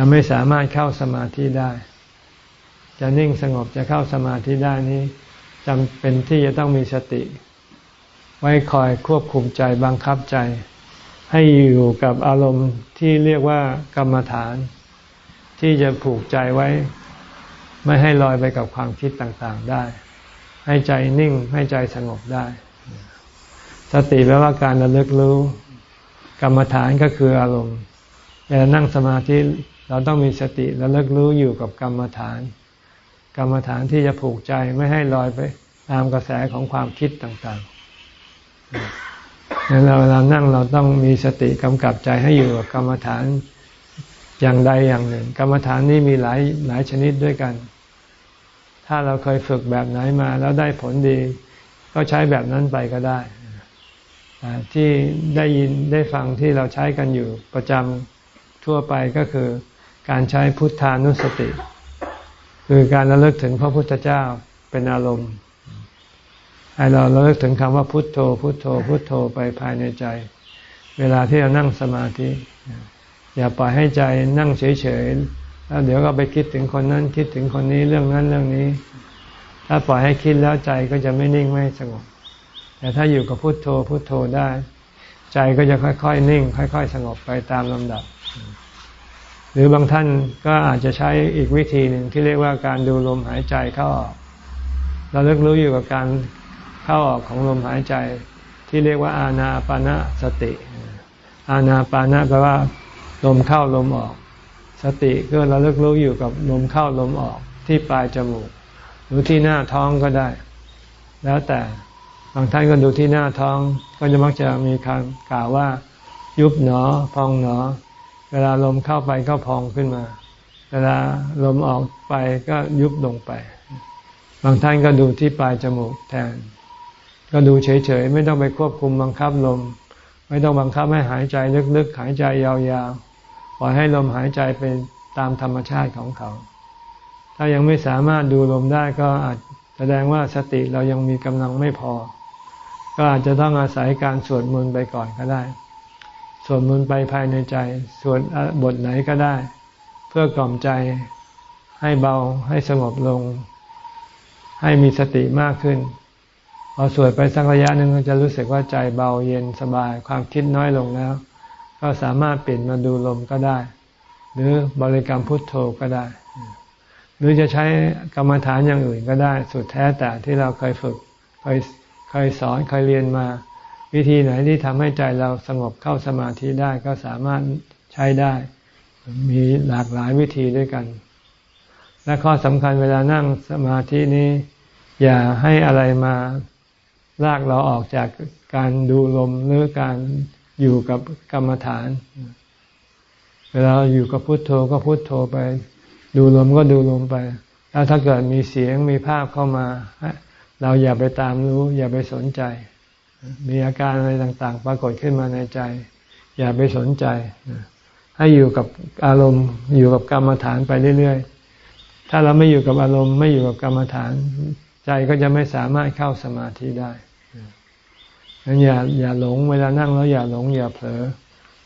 จะไม่สามารถเข้าสมาธิได้ จะนิ่งสงบจะเข้าสมาธิได้นี้จำเป็นที่จะต้องมีสติ ไว้คอยควบคุมใจบังคับใจ ให้อยู่กับอารมณ์ที่เรียกว่ากรรมฐาน ที่จะผูกใจไว้ ไม่ให้ลอยไปกับความคิดต่างๆได้ ให้ใจนิ่งให้ใจสงบได้ สติแปลว่าการระลึกรู้ กรรมฐานก็คืออารมณ์เวลานั่งสมาธิ เราต้องมีสติระเลึกรู้อยู่กับกรรมฐาน กรรมฐานที่จะผูกใจไม่ให้ลอยไปตามกระแสของความคิดต่างๆงั้นเราเวลานั่งเราต้องมีสติกำกับใจให้อยู่กับกรรมฐานอย่างใดอย่างหนึ่ง กรรมฐานนี้มีหลายหลายชนิดด้วยกัน ถ้าเราเคยฝึกแบบไหนมาแล้วได้ผลดี ก็ใช้แบบนั้นไปก็ได้ที่ได้ยินได้ฟังที่เราใช้กันอยู่ประจำทั่วไปก็คือ การใช้พุทธานุสติ คือการระลึกถึงพระพุทธเจ้าเป็นอารมณ์ให้เราระลึกถึงคำว่าพุทโธ พุทโธ พุทโธไปภายในใจ เวลาที่เรานั่งสมาธิ อย่าปล่อยให้ใจนั่งเฉยๆแล้วเดี๋ยวก็ไปคิดถึงคนนั้นคิดถึงคนนี้เรื่องนั้นเรื่องนี้ ถ้าปล่อยให้คิดแล้วใจก็จะไม่นิ่งไม่สงบแต่ถ้าอยู่กับพุทโธพุทโธได้ ใจก็จะค่อยๆ นิ่ง ค่อย ๆ สงบไปตามลำดับ หรือบางท่านก็อาจจะใช้อีกวิธีหนึ่งที่เรียกว่าการดูลมหายใจเข้าออกเราเลิกรู้อยู่กับการเข้าออกของลมหายใจ ที่เรียกว่าอาณาปานะสติ อาณาปานะแปลว่า ลมเข้าลมออก สติก็เราเลิกรู้อยู่กับลมเข้าลมออกที่ปลายจมูก หรือที่หน้าท้องก็ได้ แล้วแต่บางท่านก็ดูที่หน้าท้อง ก็จะมักจะมีคำกล่าวว่า ยุบหนอ พองหนอ เวลาลมเข้าไปก็พองขึ้นมา เวลาลมออกไปก็ยุบลงไป บางท่านก็ดูที่ปลายจมูกแทน ก็ดูเฉยๆ ไม่ต้องไปควบคุมบังคับลม ไม่ต้องบังคับให้หายใจลึกๆ หายใจยาวๆ ปล่อยให้ลมหายใจเป็นตามธรรมชาติของเขา ถ้ายังไม่สามารถดูลมได้ก็อาจแสดงว่าสติเรายังมีกำลังไม่พอ ก็อาจจะต้องอาศัยการสวดมนต์ไปก่อนก็ได้ สวดมนต์ไปภายในใจสวดบทไหนก็ได้ เพื่อกล่อมใจให้เบาให้สงบลง ให้มีสติมากขึ้นพอสวดไปสักระยะหนึ่งจะรู้สึกว่าใจเบาเย็นสบายความคิดน้อยลงแล้ว ก็สามารถเปลี่ยนมาดูลมก็ได้ หรือบริกรรมพุทโธก็ได้ หรือจะใช้กรรมฐานอย่างอื่นก็ได้ สุดแท้แต่ที่เราเคยฝึกเคยเคยสอนเคยเรียนมา วิธีไหนที่ทำให้ใจเราสงบเข้าสมาธิได้ก็สามารถใช้ได้ มีหลากหลายวิธีด้วยกัน และข้อสำคัญเวลานั่งสมาธินี้ อย่าให้อะไรมาลากเราออกจากการดูลมหรือการอยู่กับกรรมฐาน เวลาอยู่กับพุทโธก็พุทโธไป ดูลมก็ดูลมไป แล้วถ้าเกิดมีเสียงมีภาพเข้ามา เราอย่าไปตามรู้ อย่าไปสนใจ มีอาการอะไรต่างๆ ปรากฏขึ้นมาในใจ อย่าไปสนใจ ให้อยู่กับอารมณ์ อยู่กับกรรมฐานไปเรื่อยๆ ถ้าเราไม่อยู่กับอารมณ์ไม่อยู่กับกรรมฐาน ใจก็จะไม่สามารถเข้าสมาธิได้งั้นอย่าอย่าหลงเวลานั่งแล้วอย่าหลง อย่าเผลอ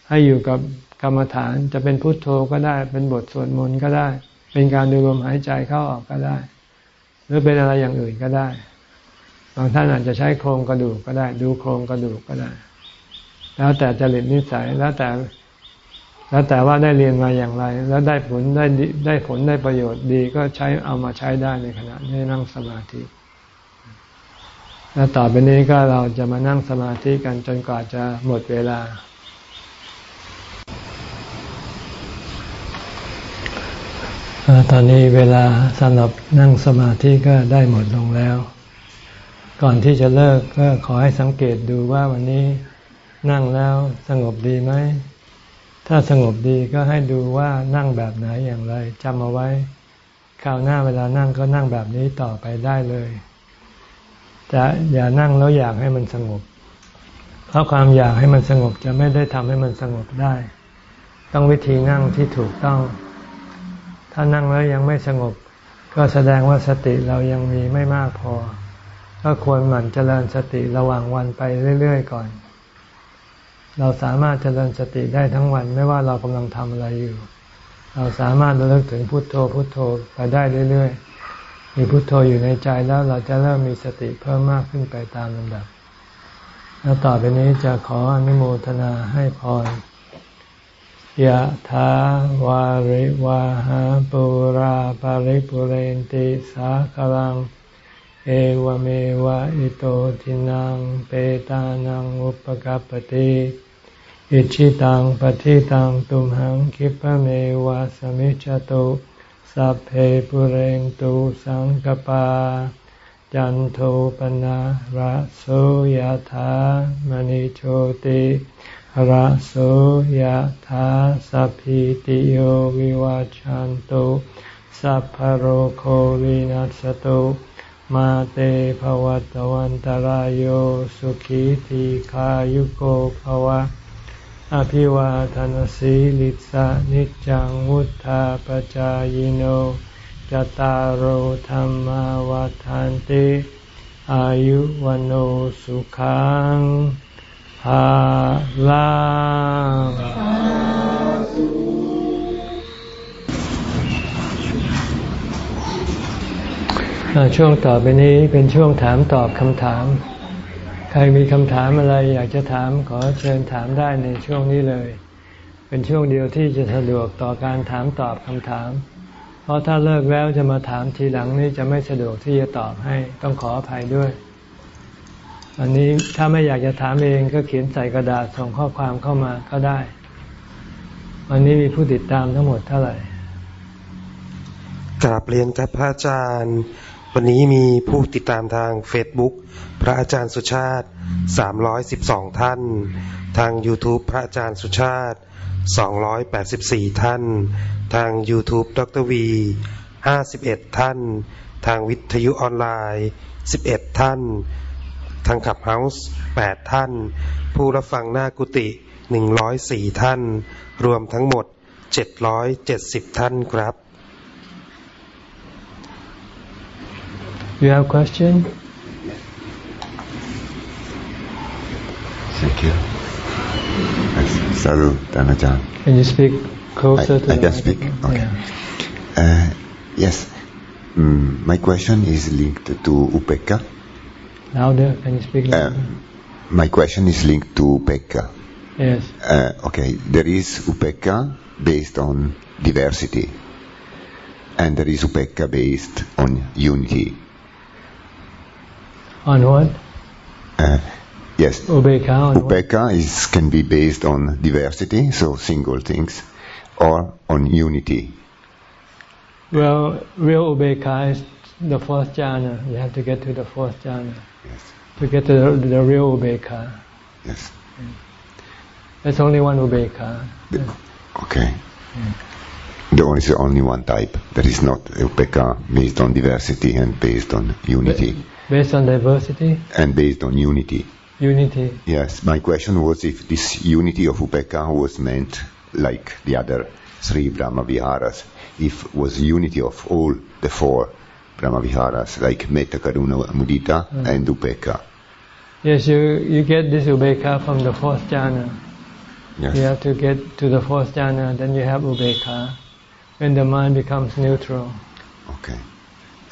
ให้อยู่กับกรรมฐานจะเป็นพุทโธก็ได้ เป็นบทสวดมนต์ก็ได้ เป็นการดูลมหายใจเข้าออกก็ได้ หรือเป็นอะไรอย่างอื่นก็ได้ บางท่านอาจจะใช้โครงกระดูกก็ได้ ดูโครงกระดูกก็ได้ แล้วแต่จริตนิสัยแล้วแต่ แล้วแต่ว่าได้เรียนมาอย่างไร แล้วได้ผลได้ได้ผลได้ประโยชน์ดีก็ใช้เอามาใช้ได้ในขณะที่นั่งสมาธิแล้วต่อไปนี้ก็เราจะมานั่งสมาธิกันจนกว่าจะหมดเวลา ตอนนี้เวลาสำหรับนั่งสมาธิก็ได้หมดลงแล้ว ก่อนที่จะเลิกก็ขอให้สังเกตดูว่าวันนี้นั่งแล้วสงบดีไหม ถ้าสงบดีก็ให้ดูว่านั่งแบบไหนอย่างไรจำเอาไว้ คราวหน้าเวลานั่งก็นั่งแบบนี้ต่อไปได้เลยจะอย่านั่งแล้วอยากให้มันสงบ เพราะความอยากให้มันสงบจะไม่ได้ทำให้มันสงบได้ ต้องวิธีนั่งที่ถูกต้อง ถ้านั่งแล้วยังไม่สงบ ก็แสดงว่าสติเรายังมีไม่มากพอ ก็ควรหมั่นเจริญสติระหว่างวันไปเรื่อยๆก่อน เราสามารถเจริญสติได้ทั้งวันไม่ว่าเรากำลังทำอะไรอยู่ เราสามารถระลึกถึงพุทโธพุทโธไปได้เรื่อยๆ มีพุทโธอยู่ในใจแล้วเราจะเริ่มมีสติเพิ่มมากขึ้นไปตามลำดับ แล้วต่อไปนี้จะขออนุโมทนาให้พรยะถาวาริวาหาปุราปาริปุเรนติสาคลัง เอวเมวะอิโตทินังเปตานังอุปกัปติอิชิตังปฏิตังตุมหังคิปะเมวะสมิจจตุสัพเพปุเรนตุสังกปา จันโทปนะระโสยธามณิโชติระโสยธาสัพพิติโยวิวาจันตุสัพพโรโควินัสตุ มาเตภวัตวันตารโยสุขีทีขายุโกภวะ อภิวาทานสีลิสานิจังวุธาปจายโนจตารโหธรรมวาทานติอายุวันโอสุขังภาลัง ช่วงต่อไปนี้เป็นช่วงถามตอบคำถาม ใครมีคำถามอะไรอยากจะถามขอเชิญถามได้ในช่วงนี้เลย เป็นช่วงเดียวที่จะสะดวกต่อการถามตอบคำถาม เพราะถ้าเลิกแล้วจะมาถามทีหลังนี้จะไม่สะดวกที่จะตอบให้ต้องขออภัยด้วย อันนี้ถ้าไม่อยากจะถามเองก็เขียนใส่กระดาษส่งข้อความเข้ามาก็ได้ วันนี้มีผู้ติดตามทั้งหมดเท่าไหร่กราบเรียนกับพระอาจารย์ วันนี้มีผู้ติดตามทางเฟซบุ๊กพระอาจารย์สุชาติ 312 ท่าน ทาง YouTube พระอาจารย์สุชาติ 284 ท่าน ทาง YouTube ดรวี 51 ท่าน ทางวิทยุออนไลน์ 11 ท่าน ทางขับเฮาส์ 8 ท่าน ผู้รับฟังหน้ากุฏิ 104 ท่าน รวมทั้งหมด 770 ท่านครับ You have a question? Thank you. Salut, Danajan. Can you speak closer I, to I can speak. Okay. Yeah. Uh, yes. Mm, my question is linked to Upeka. Louder. Can you speak louder? Uh, my question is linked to Upeka. Yes. Uh, okay. There is Upeka based on diversity, and there is Upeka based on unity. On what? Uh, yes. Ubeka on Ubeka is can be based on diversity, so single things, or on unity. Well, real ubeka is the fourth jhana. You have to get to the fourth jhana Yes. to get to the, the real ubeka. Yes. There's only one ubeka. Okay. The- okay. There is only one type. There is not upeka based on diversity and based on unity. Based on diversity, And based on unity. unity. Yes, my question was if this unity of upeka was meant like the other three Brahma Viharas, if was unity of all the four Brahma Viharas, like Metta, Karuna, Mudita, mm. and upeka. Yes, you, you get this ubeka from the fourth jhana. Yes. You have to get to the fourth jhana, then you have ubeka. When the mind becomes neutral. Okay.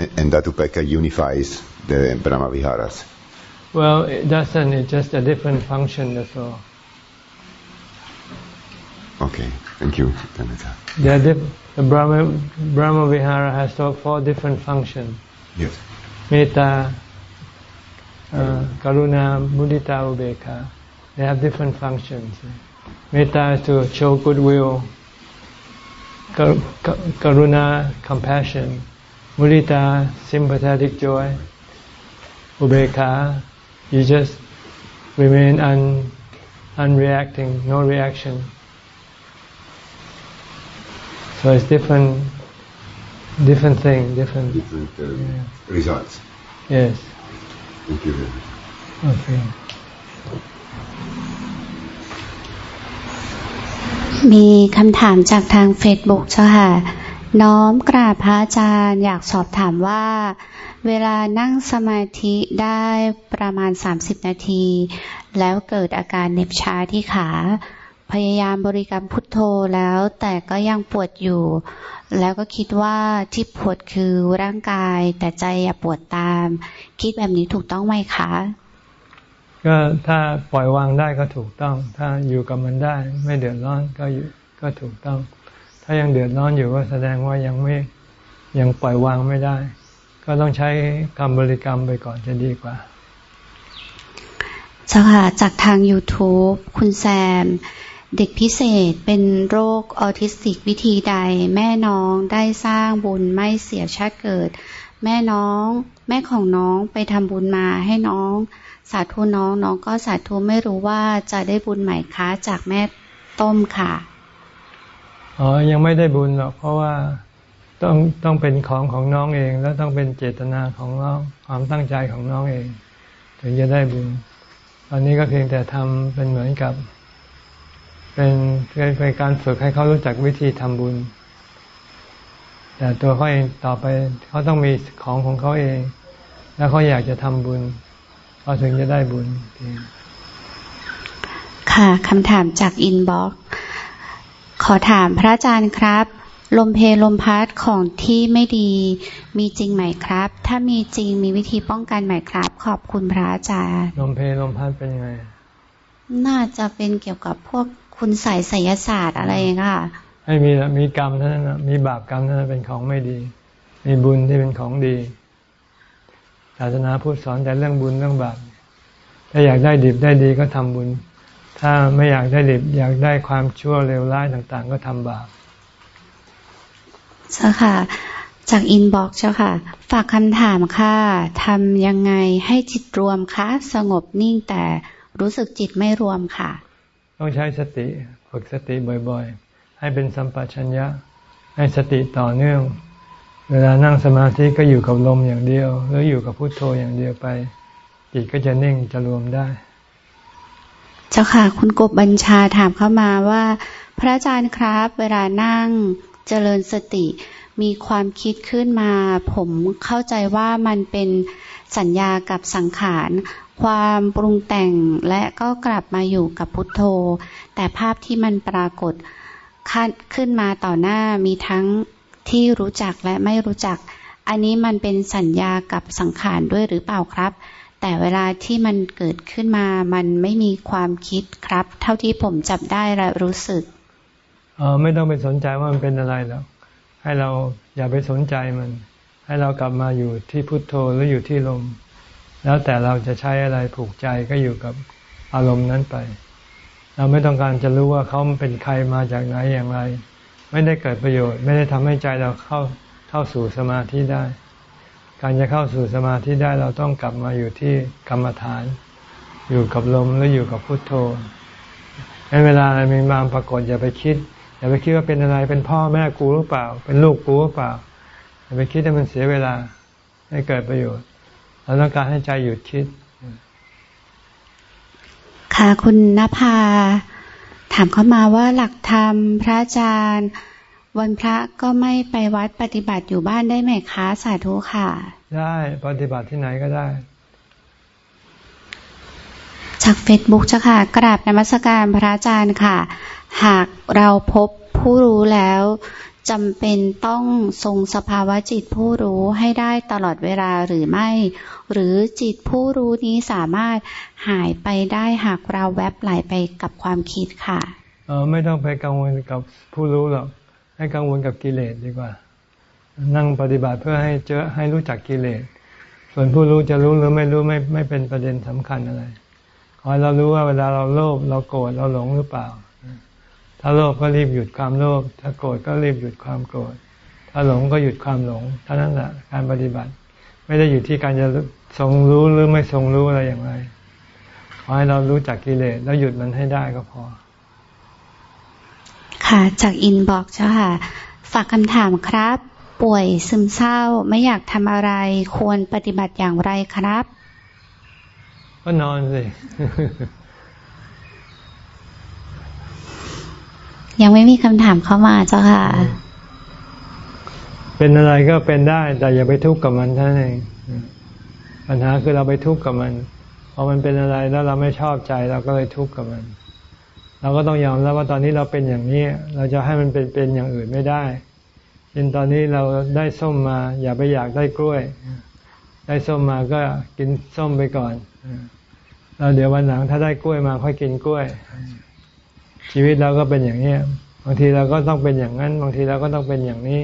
A- And that upeka unifies the Brahma Viharas. Well, it doesn't. It's just a different function. That's all. Okay, thank you. There the Brahma, Brahma Vihara has four- four different functions. Yes. Metta, uh, Karuna, Mudita, Ubeka. They have different functions. Metta is to show goodwill. Kar- Karuna, compassion. Mudita, sympathetic joy. Ubeka, you just remain un, unreacting, no reaction. So it's different, different thing, different. Different uh, results. Yes. Thank you very much. Okay. มีคำถามจากทางเฟซบุ๊กเจ้าค่ะ น้อมกราบพระอาจารย์อยากสอบถามว่า เวลานั่งสมาธิได้ประมาณ 30 นาที แล้วเกิดอาการเหน็บชาที่ขา พยายามบริกรรมพุทโธแล้วแต่ก็ยังปวดอยู่ แล้วก็คิดว่าที่ปวดคือร่างกาย แต่ใจอย่าปวดตาม คิดแบบนี้ถูกต้องไหมคะ ก็ถ้าปล่อยวางได้ก็ถูกต้อง ถ้าอยู่กับมันได้ ไม่เดือดร้อนก็อยู่ก็ถูกต้อง ถ้ายังเดือดร้อนอยู่ก็แสดงว่ายังไม่ยังปล่อยวางไม่ได้ ก็ต้องใช้คำบริกรรมไปก่อนจะดีกว่าเจ้าค่ะจากทาง YouTube คุณแซม เด็กพิเศษเป็นโรคออทิสติกวิธีใด แม่น้องได้สร้างบุญไม่เสียชาติเกิด แม่น้อง แม่ของน้องไปทำบุญมาให้น้อง สาธุน้องน้องก็สาธุไม่รู้ว่าจะได้บุญไหมคะจากแม่ต้มค่ะ อ๋อ ยังไม่ได้บุญหรอก เพราะว่าต้องต้องเป็นของของน้องเอง แล้วต้องเป็นเจตนาของน้องความตั้งใจของน้องเอง ถึงจะได้บุญตอนนี้ก็เพียงแต่ทำเป็นเหมือนกับ เป็นเป็นการฝึกให้เขารู้จักวิธีทำบุญ แต่ตัวเขาเองต่อไปเขาต้องมีของของเขาเอง แล้วเขาอยากจะทำบุญเขาถึงจะได้บุญค่ะคำถามจาก inbox ขอถามพระอาจารย์ครับ ลมเพลลมพัดของที่ไม่ดีมีจริงไหมครับ ถ้ามีจริงมีวิธีป้องกันไหมครับ ขอบคุณพระอาจารย์ ลมเพลลมพัดเป็นยังไง น่าจะเป็นเกี่ยวกับพวกคุณไสยไสยศาสตร์อะไรอย่างเงี้ยค่ะไม่มีมีกรรมเท่านั้นนะมีบาปกรรมเท่านั้นเป็นของไม่ดี มีบุญที่เป็นของดีศาสนาพูดสอนแต่เรื่องบุญเรื่องบาปถ้าอยากได้ดิบได้ดีก็ทำบุญ ถ้าไม่อยากได้ดิบอยากได้ความชั่วเลวร้ายต่างๆ ก็ทำบาปเจ้าค่ะ จาก inbox เจ้าค่ะ ฝากคำถามค่ะทำยังไงให้จิตรวมคะสงบนิ่งแต่รู้สึกจิตไม่รวมค่ะ ต้องใช้สติฝึกสติบ่อยๆ ให้เป็นสัมปชัญญะ ให้สติต่อเนื่อง เวลานั่งสมาธิก็อยู่กับลมอย่างเดียว หรืออยู่กับพุทโธอย่างเดียวไป จิตก็จะนิ่งจะรวมได้ เจ้าค่ะ คุณกบบัญชาถามเข้ามาว่า พระอาจารย์ครับ เวลานั่งเจริญสติ มีความคิดขึ้นมา ผมเข้าใจว่ามันเป็นสัญญากับสังขารความปรุงแต่งและก็กลับมาอยู่กับพุทโธ แต่ภาพที่มันปรากฏขึ้นมาต่อหน้ามีทั้งที่รู้จักและไม่รู้จัก อันนี้มันเป็นสัญญากับสังขารด้วยหรือเปล่าครับ แต่เวลาที่มันเกิดขึ้นมา มันไม่มีความคิดครับ เท่าที่ผมจับได้และรู้สึกเออไม่ต้องไปสนใจว่ามันเป็นอะไรหรอกให้เราอย่าไปสนใจมัน ให้เรากลับมาอยู่ที่พุทโธหรืออยู่ที่ลม แล้วแต่เราจะใช้อะไรผูกใจก็อยู่กับอารมณ์นั้นไป เราไม่ต้องการจะรู้ว่าเขาเป็นใครมาจากไหนอย่างไร ไม่ได้เกิดประโยชน์ ไม่ได้ทำให้ใจเราเข้าเข้าสู่สมาธิได้ การจะเข้าสู่สมาธิได้เราต้องกลับมาอยู่ที่กรรมฐาน อยู่กับลมหรืออยู่กับพุทโธในเวลาอะไรมีมาปรากฏอย่าไปคิด อย่าไปคิดว่าเป็นอะไรเป็นพ่อแม่กูหรือเปล่า เป็นลูกกูหรือเปล่า อย่าไปคิดให้มันเสียเวลาให้เกิดประโยชน์เราต้องการให้ใจหยุดคิด ค่ะคุณนภาถามเข้ามาว่าหลักธรรมพระอาจารย์ วันพระก็ไม่ไปวัดปฏิบัติอยู่บ้านได้ไหมคะ สาธุค่ะ ได้ปฏิบัติที่ไหนก็ได้ จากเฟซบุ๊กเจ้าค่ะ กราบนมัสการพระอาจารย์ค่ะ หากเราพบผู้รู้แล้วจำเป็นต้องทรงสภาวะจิตผู้รู้ให้ได้ตลอดเวลาหรือไม่ หรือจิตผู้รู้นี้สามารถหายไปได้หากเราแวบไหลไปกับความคิดค่ะ เออไม่ต้องไปกังวลกับผู้รู้หรอก ให้กังวลกับกิเลสดีกว่า นั่งปฏิบัติเพื่อให้เจอให้รู้จักกิเลส ส่วนผู้รู้จะรู้หรือไม่รู้ไม่ไม่เป็นประเด็นสำคัญอะไร ขอให้เรารู้ว่าเวลาเราโลภเราโกรธเราหลงหรือเปล่า ถ้าโลภก็รีบหยุดความโลภ ถ้าโกรธก็รีบหยุดความโกรธ ถ้าหลงก็หยุดความหลงเท่านั้นแหละการปฏิบัติ ไม่ได้อยู่ที่การจะทรงรู้หรือไม่ทรงรู้อะไรอย่างไร ขอให้เรารู้จักกิเลสแล้วหยุดมันให้ได้ก็พอ ค่ะ จากอินบอกเจ้าค่ะ ฝากคำถามครับ ป่วยซึมเศร้าไม่อยากทำอะไร ควรปฏิบัติอย่างไรครับ ก็นอนสิ ยังไม่มีคำถามเข้ามาเจ้าค่ะ เป็นอะไรก็เป็นได้ แต่อย่าไปทุกข์กับมันท่านเองปัญหาคือเราไปทุกข์กับมันพอมันเป็นอะไรแล้วเราไม่ชอบใจเราก็เลยทุกข์กับมัน เราก็ต้องยอมแล้วว่าตอนนี้เราเป็นอย่างนี้ เราจะให้มันเป็นเป็นอย่างอื่นไม่ได้เช่นตอนนี้เราได้ส้มมา อย่าไปอยากได้กล้วย ได้ส้มมาก็กินส้มไปก่อนแล้วเดี๋ยววันหลังถ้าได้กล้วยมาค่อยกินกล้วย ชีวิตเราก็เป็นอย่างนี้บางทีเราก็ต้องเป็นอย่างนั้น บางทีเราก็ต้องเป็นอย่างนี้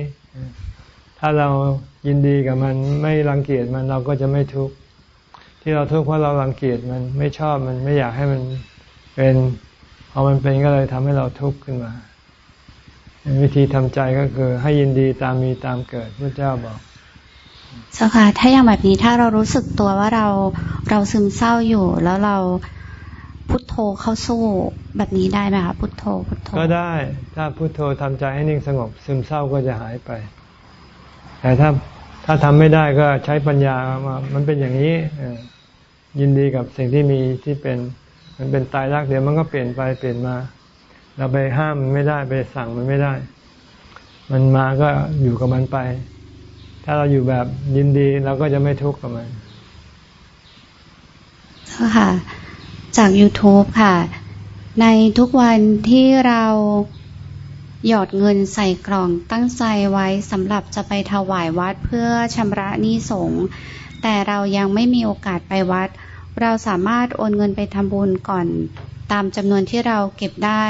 ถ้าเรายินดีกับมันไม่รังเกียจมันเราก็จะไม่ทุกข์ที่เราทุกข์เพราะเรารังเกียจมันไม่ชอบมันไม่อยากให้มันเป็น อมันเป็นก็เลยทำให้เราทุกข์ขึ้นมา วิธีทำใจก็คือ ให้ยินดีตามมีตามเกิดพระเจ้าบอกสค่ะถ้าอย่างแบบนี้ถ้าเรารู้สึกตัวว่าเราเราซึมเศร้าอยู่ แล้วเราพุทโธเข้าสู้แบบนี้ได้ไหมคะพุทโธพุทโธก็ได้ ถ้าพุทโธทำใจให้นิ่งสงบ ซึมเศร้าก็จะหายไป แต่ถ้าถ้าทำไม่ได้ก็ใช้ปัญญามามันเป็นอย่างนี้ยินดีกับสิ่งที่มีที่เป็น มันเป็นตายรักเดี๋ยวมันก็เปลี่ยนไปเปลี่ยนมา เราไปห้ามมันไม่ได้ไปสั่งมันไม่ได้ มันมาก็อยู่กับมันไป ถ้าเราอยู่แบบยินดีเราก็จะไม่ทุกข์กับมันค่ะ จาก YouTube ค่ะ ในทุกวันที่เราหยอดเงินใส่กล่องตั้งใจไว้สำหรับจะไปถวายวัดเพื่อชำระหนี้สงฆ์แต่เรายังไม่มีโอกาสไปวัดเราสามารถโอนเงินไปทำบุญก่อนตามจำนวนที่เราเก็บได้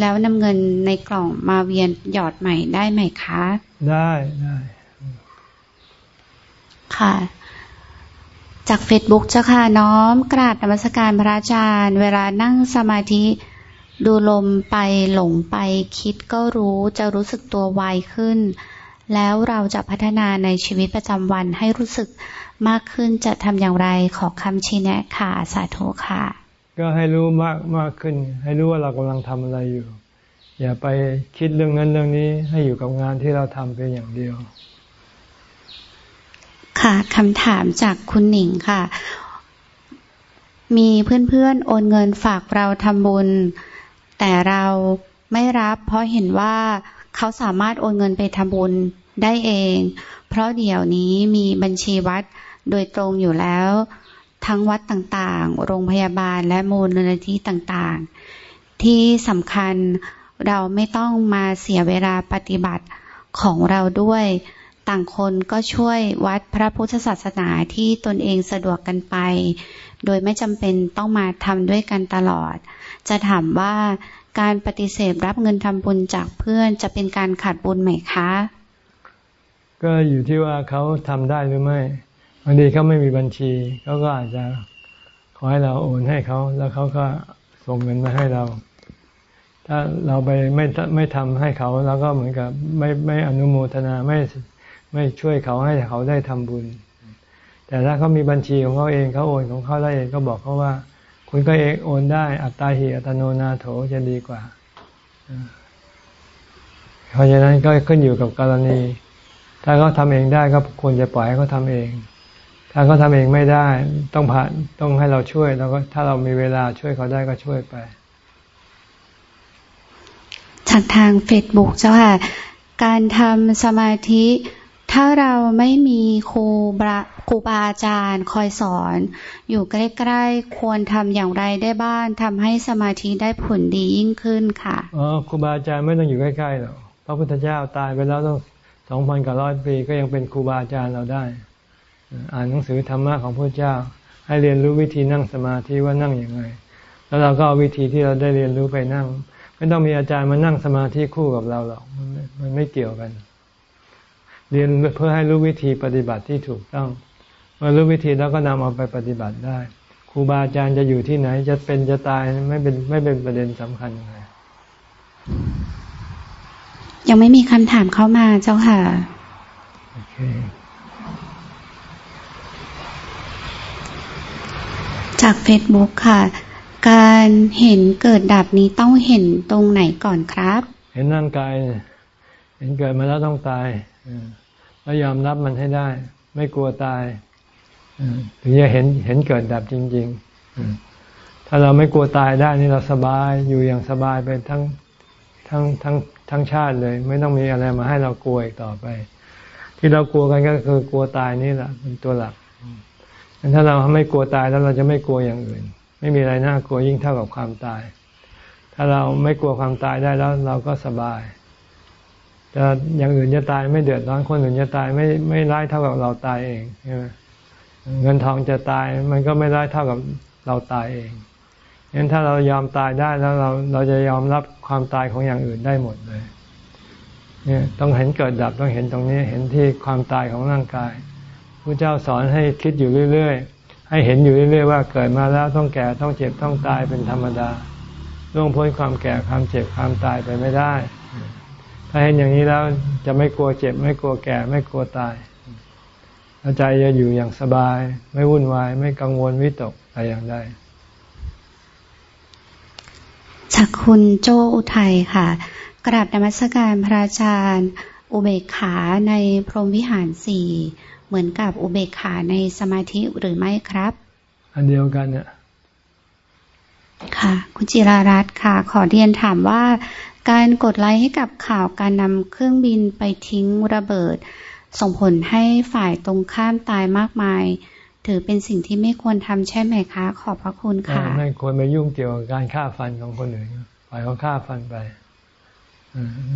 แล้วนำเงินในกล่องมาเวียนหยอดใหม่ได้ไหมคะ ได้ได้ค่ะ จากเฟซบุ๊กเจ้าค่ะน้อม กราบนมัสการพระอาจารย์ เวลานั่งสมาธิดูลมไปหลงไปคิดก็รู้จะรู้สึกตัวไวขึ้น แล้วเราจะพัฒนาในชีวิตประจำวันให้รู้สึก มากขึ้นจะทำอย่างไรขอคำชี้แนะค่ะสาธุค่ะ ก็ให้รู้มากมากขึ้น ให้รู้ว่าเรากำลังทำอะไรอยู่ อย่าไปคิดเรื่องนั้นเรื่องนี้ให้อยู่กับงานที่เราทำเพียงอย่างเดียว ค่ะคำถามจากคุณหนิงค่ะ มีเพื่อนๆโอนเงินฝากเราทำบุญ แต่เราไม่รับ เพราะเห็นว่าเขาสามารถโอนเงินไปทำบุญได้เอง เพราะเดี๋ยวนี้มีบัญชีวัด โดยตรงอยู่แล้ว ทั้งวัดต่างๆ โรงพยาบาลและมูลนิธิต่างๆ ที่สำคัญเราไม่ต้องมาเสียเวลาปฏิบัติของเราด้วย ต่างคนก็ช่วยวัดพระพุทธศาสนาที่ตนเองสะดวกกันไป โดยไม่จำเป็นต้องมาทำด้วยกันตลอด จะถามว่าการปฏิเสธรับเงินทำบุญจากเพื่อนจะเป็นการขาดบุญไหมคะ ก็อยู่ที่ว่าเขาทำได้หรือไม่ บางทีเขาไม่มีบัญชีเขาก็อาจจะขอให้เราโอนให้เขา แล้วเขาก็ส่งเงินมาให้เรา ถ้าเราไปไม่ไม่ทำให้เขาเราก็เหมือนกับไม่ไม่อนุโมทนาไม่ไม่ช่วยเขาให้เขาได้ทำบุญ แต่ถ้าเขามีบัญชีของเขาเองเขาโอนของเขาได้เองก็บอกเขาว่า คุณก็เองโอนได้อัตตาหิอัตโนนาโถจะดีกว่าเพราะฉะนั้นก็ขึ้นอยู่กับกรณี ถ้าเขาทำเองได้ก็ควรจะปล่อยให้เขาทาเอง ถ้าเขาทาเองไม่ได้ต้องผ่านต้องให้เราช่วยแล้วก็ถ้าเรามีเวลาช่วยเขาได้ก็ช่วยไป จากทางเฟซบุ๊กเจ้าค่ะการทำสมาธิ ถ้าเราไม่มีครูบาครูบาอาจารย์คอยสอน อยู่ใกล้ๆควรทำอย่างไรได้บ้างทำให้สมาธิได้ผลดียิ่งขึ้นค่ะอ๋อครูบาอาจารย์ไม่ต้องอยู่ใกล้ๆหรอกพระพุทธเจ้าตายไปแล้วต้องสองพันกว่าร้อยปีก็ยังเป็นครูบาอาจารย์เราได้ อ่านหนังสือธรรมะของพระเจ้า ให้เรียนรู้วิธีนั่งสมาธิว่านั่งอย่างไรแล้วเราก็เอาวิธีที่เราได้เรียนรู้ไปนั่ง ไม่ต้องมีอาจารย์มานั่งสมาธิคู่กับเราหรอกมันไม่เกี่ยวกัน เรียนเพื่อให้รู้วิธีปฏิบัติที่ถูกต้องเมื่อรู้วิธีแล้วก็นำเอาไปปฏิบัติได้ครูบาอาจารย์จะอยู่ที่ไหน จะเป็นจะตายไม่เป็นไม่เป็นประเด็นสำคัญเลยยังไม่มีคำถามเข้ามาเจ้าค่ะ จากเฟซบุ๊กค่ะ การเห็นเกิดดับนี้ต้องเห็นตรงไหนก่อนครับ เห็นร่างกาย เห็นเกิดมาแล้วต้องตายแล้วยอมรับมันให้ได้ ไม่กลัวตายถึงจะเห็นเห็นเกิดดับจริง ๆ ถ้าเราไม่กลัวตายได้นี่เราสบายอยู่อย่างสบายไปทั้งทั้งทั้งทั้งชาติเลย ไม่ต้องมีอะไรมาให้เรากลัวอีกต่อไป ที่เรากลัวกันก็คือกลัวตายนี่แหละเป็นตัวหลัก ถ้าเราไม่กลัวตายแล้วเราจะไม่กลัวอย่างอื่น ไม่มีอะไรน่ากลัวยิ่งเท่ากับความตาย ถ้าเราไม่กลัวความตายได้แล้ว เราก็สบายแต่อย่างอื่นจะตายไม่เดือดร้อนคนอื่นจะตายไม่ไม่ร้ายเท่ากับเราตายเองใช่ไหมเงินทองจะตายมันก็ไม่ร้ายเท่ากับเราตายเองงั้นถ้าเรายอมตายได้แล้วเราเราจะยอมรับความตายของอย่างอื่นได้หมดเลย เนี่ยต้องเห็นเกิดดับต้องเห็นตรงนี้เห็นที่ความตายของร่างกาย พระเจ้าสอนให้คิดอยู่เรื่อย ๆ ให้เห็นอยู่เรื่อย ๆ ว่าเกิดมาแล้วต้องแก่ต้องเจ็บต้องตายเป็นธรรมดาล่วงพ้นความแก่ความเจ็บความตายไปไม่ได้ ถ้าเห็นอย่างนี้แล้วจะไม่กลัวเจ็บ ไม่กลัวแก่ไม่กลัวตายใจจะอยู่อย่างสบาย ไม่วุ่นวาย ไม่กังวลวิตกอะไรอย่างใดจากคุณโจอุทัยค่ะ กราบนมัสการพระอาจารย์ อุเบกขาในพรหมวิหารสี่ เหมือนกับอุเบกขาในสมาธิหรือไม่ครับ อันเดียวกันเนี่ยค่ะ คุณจิรารัตน์ค่ะ ขอเรียนถามว่า การกดไลค์ให้กับข่าวการนำเครื่องบินไปทิ้งระเบิด ส่งผลให้ฝ่ายตรงข้ามตายมากมาย ถือเป็นสิ่งที่ไม่ควรทำใช่ไหมคะ ขอบพระคุณค่ะไม่ควรไปยุ่งเกี่ยวกับการฆ่าฟันของคนอื่นปล่อยเขาฆ่าฟันไป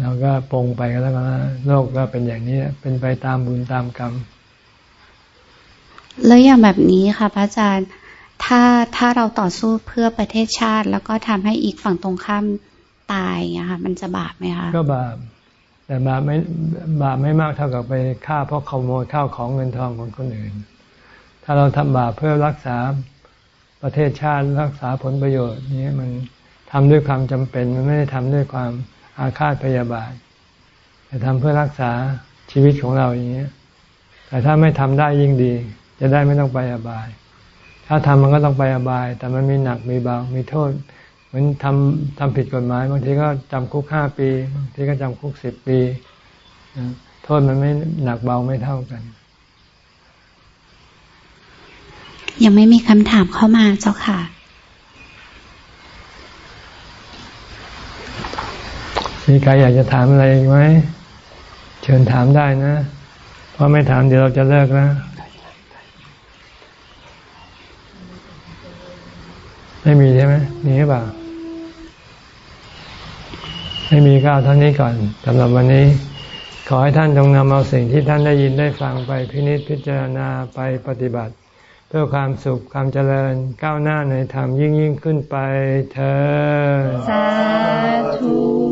เราก็ปรงไปแล้วก็โลกก็เป็นอย่างนี้เป็นไปตามบุญตามกรรม แล้วอย่างแบบนี้ค่ะพระอาจารย์ ถ้าถ้าเราต่อสู้เพื่อประเทศชาติ แล้วก็ทำให้อีกฝั่งตรงข้ามตายอะค่ะมันจะบาปไหมคะก็บาปแต่บาปไม่บาปไม่มากเท่ากับไปฆ่าเพราะขโมยข้าวของเงินทองของคนอื่น ถ้าเราทำบาปเพื่อรักษาประเทศชาติรักษาผลประโยชน์นี้มันทำด้วยความจำเป็นมันไม่ได้ทำด้วยความอาฆาตพยาบาทแต่ทำเพื่อรักษาชีวิตของเราอย่างนี้ยแต่ถ้าไม่ทำได้ยิ่งดี จะได้ไม่ต้องไปอบาย ถ้าทำมันก็ต้องไปอบาย แต่มันมีหนักมีเบา มีโทษ เหมือนทำทำผิดกฎหมาย บางทีก็จำคุกห้าปีบางทีก็จำคุกสิบปี โทษมันไม่หนักเบาไม่เท่ากัน ยังไม่มีคำถามเข้ามาเจ้าค่ะมีใครอยากจะถามอะไรอีกไหม เชิญถามได้นะ เพราะไม่ถามเดี๋ยวเราจะเลิกนะ ไม่มีใช่ไหมมีหรือเปล่า ไม่มีก็เอาท่านนี้ก่อนสำหรับวันนี้ ขอให้ท่านจงนำเอาสิ่งที่ท่านได้ยินได้ฟังไปพินิจพิจารณาไปปฏิบัติ เพื่อความสุขความเจริญก้าวหน้าในธรรมยิ่งยิ่งขึ้นไปเธอสาธุ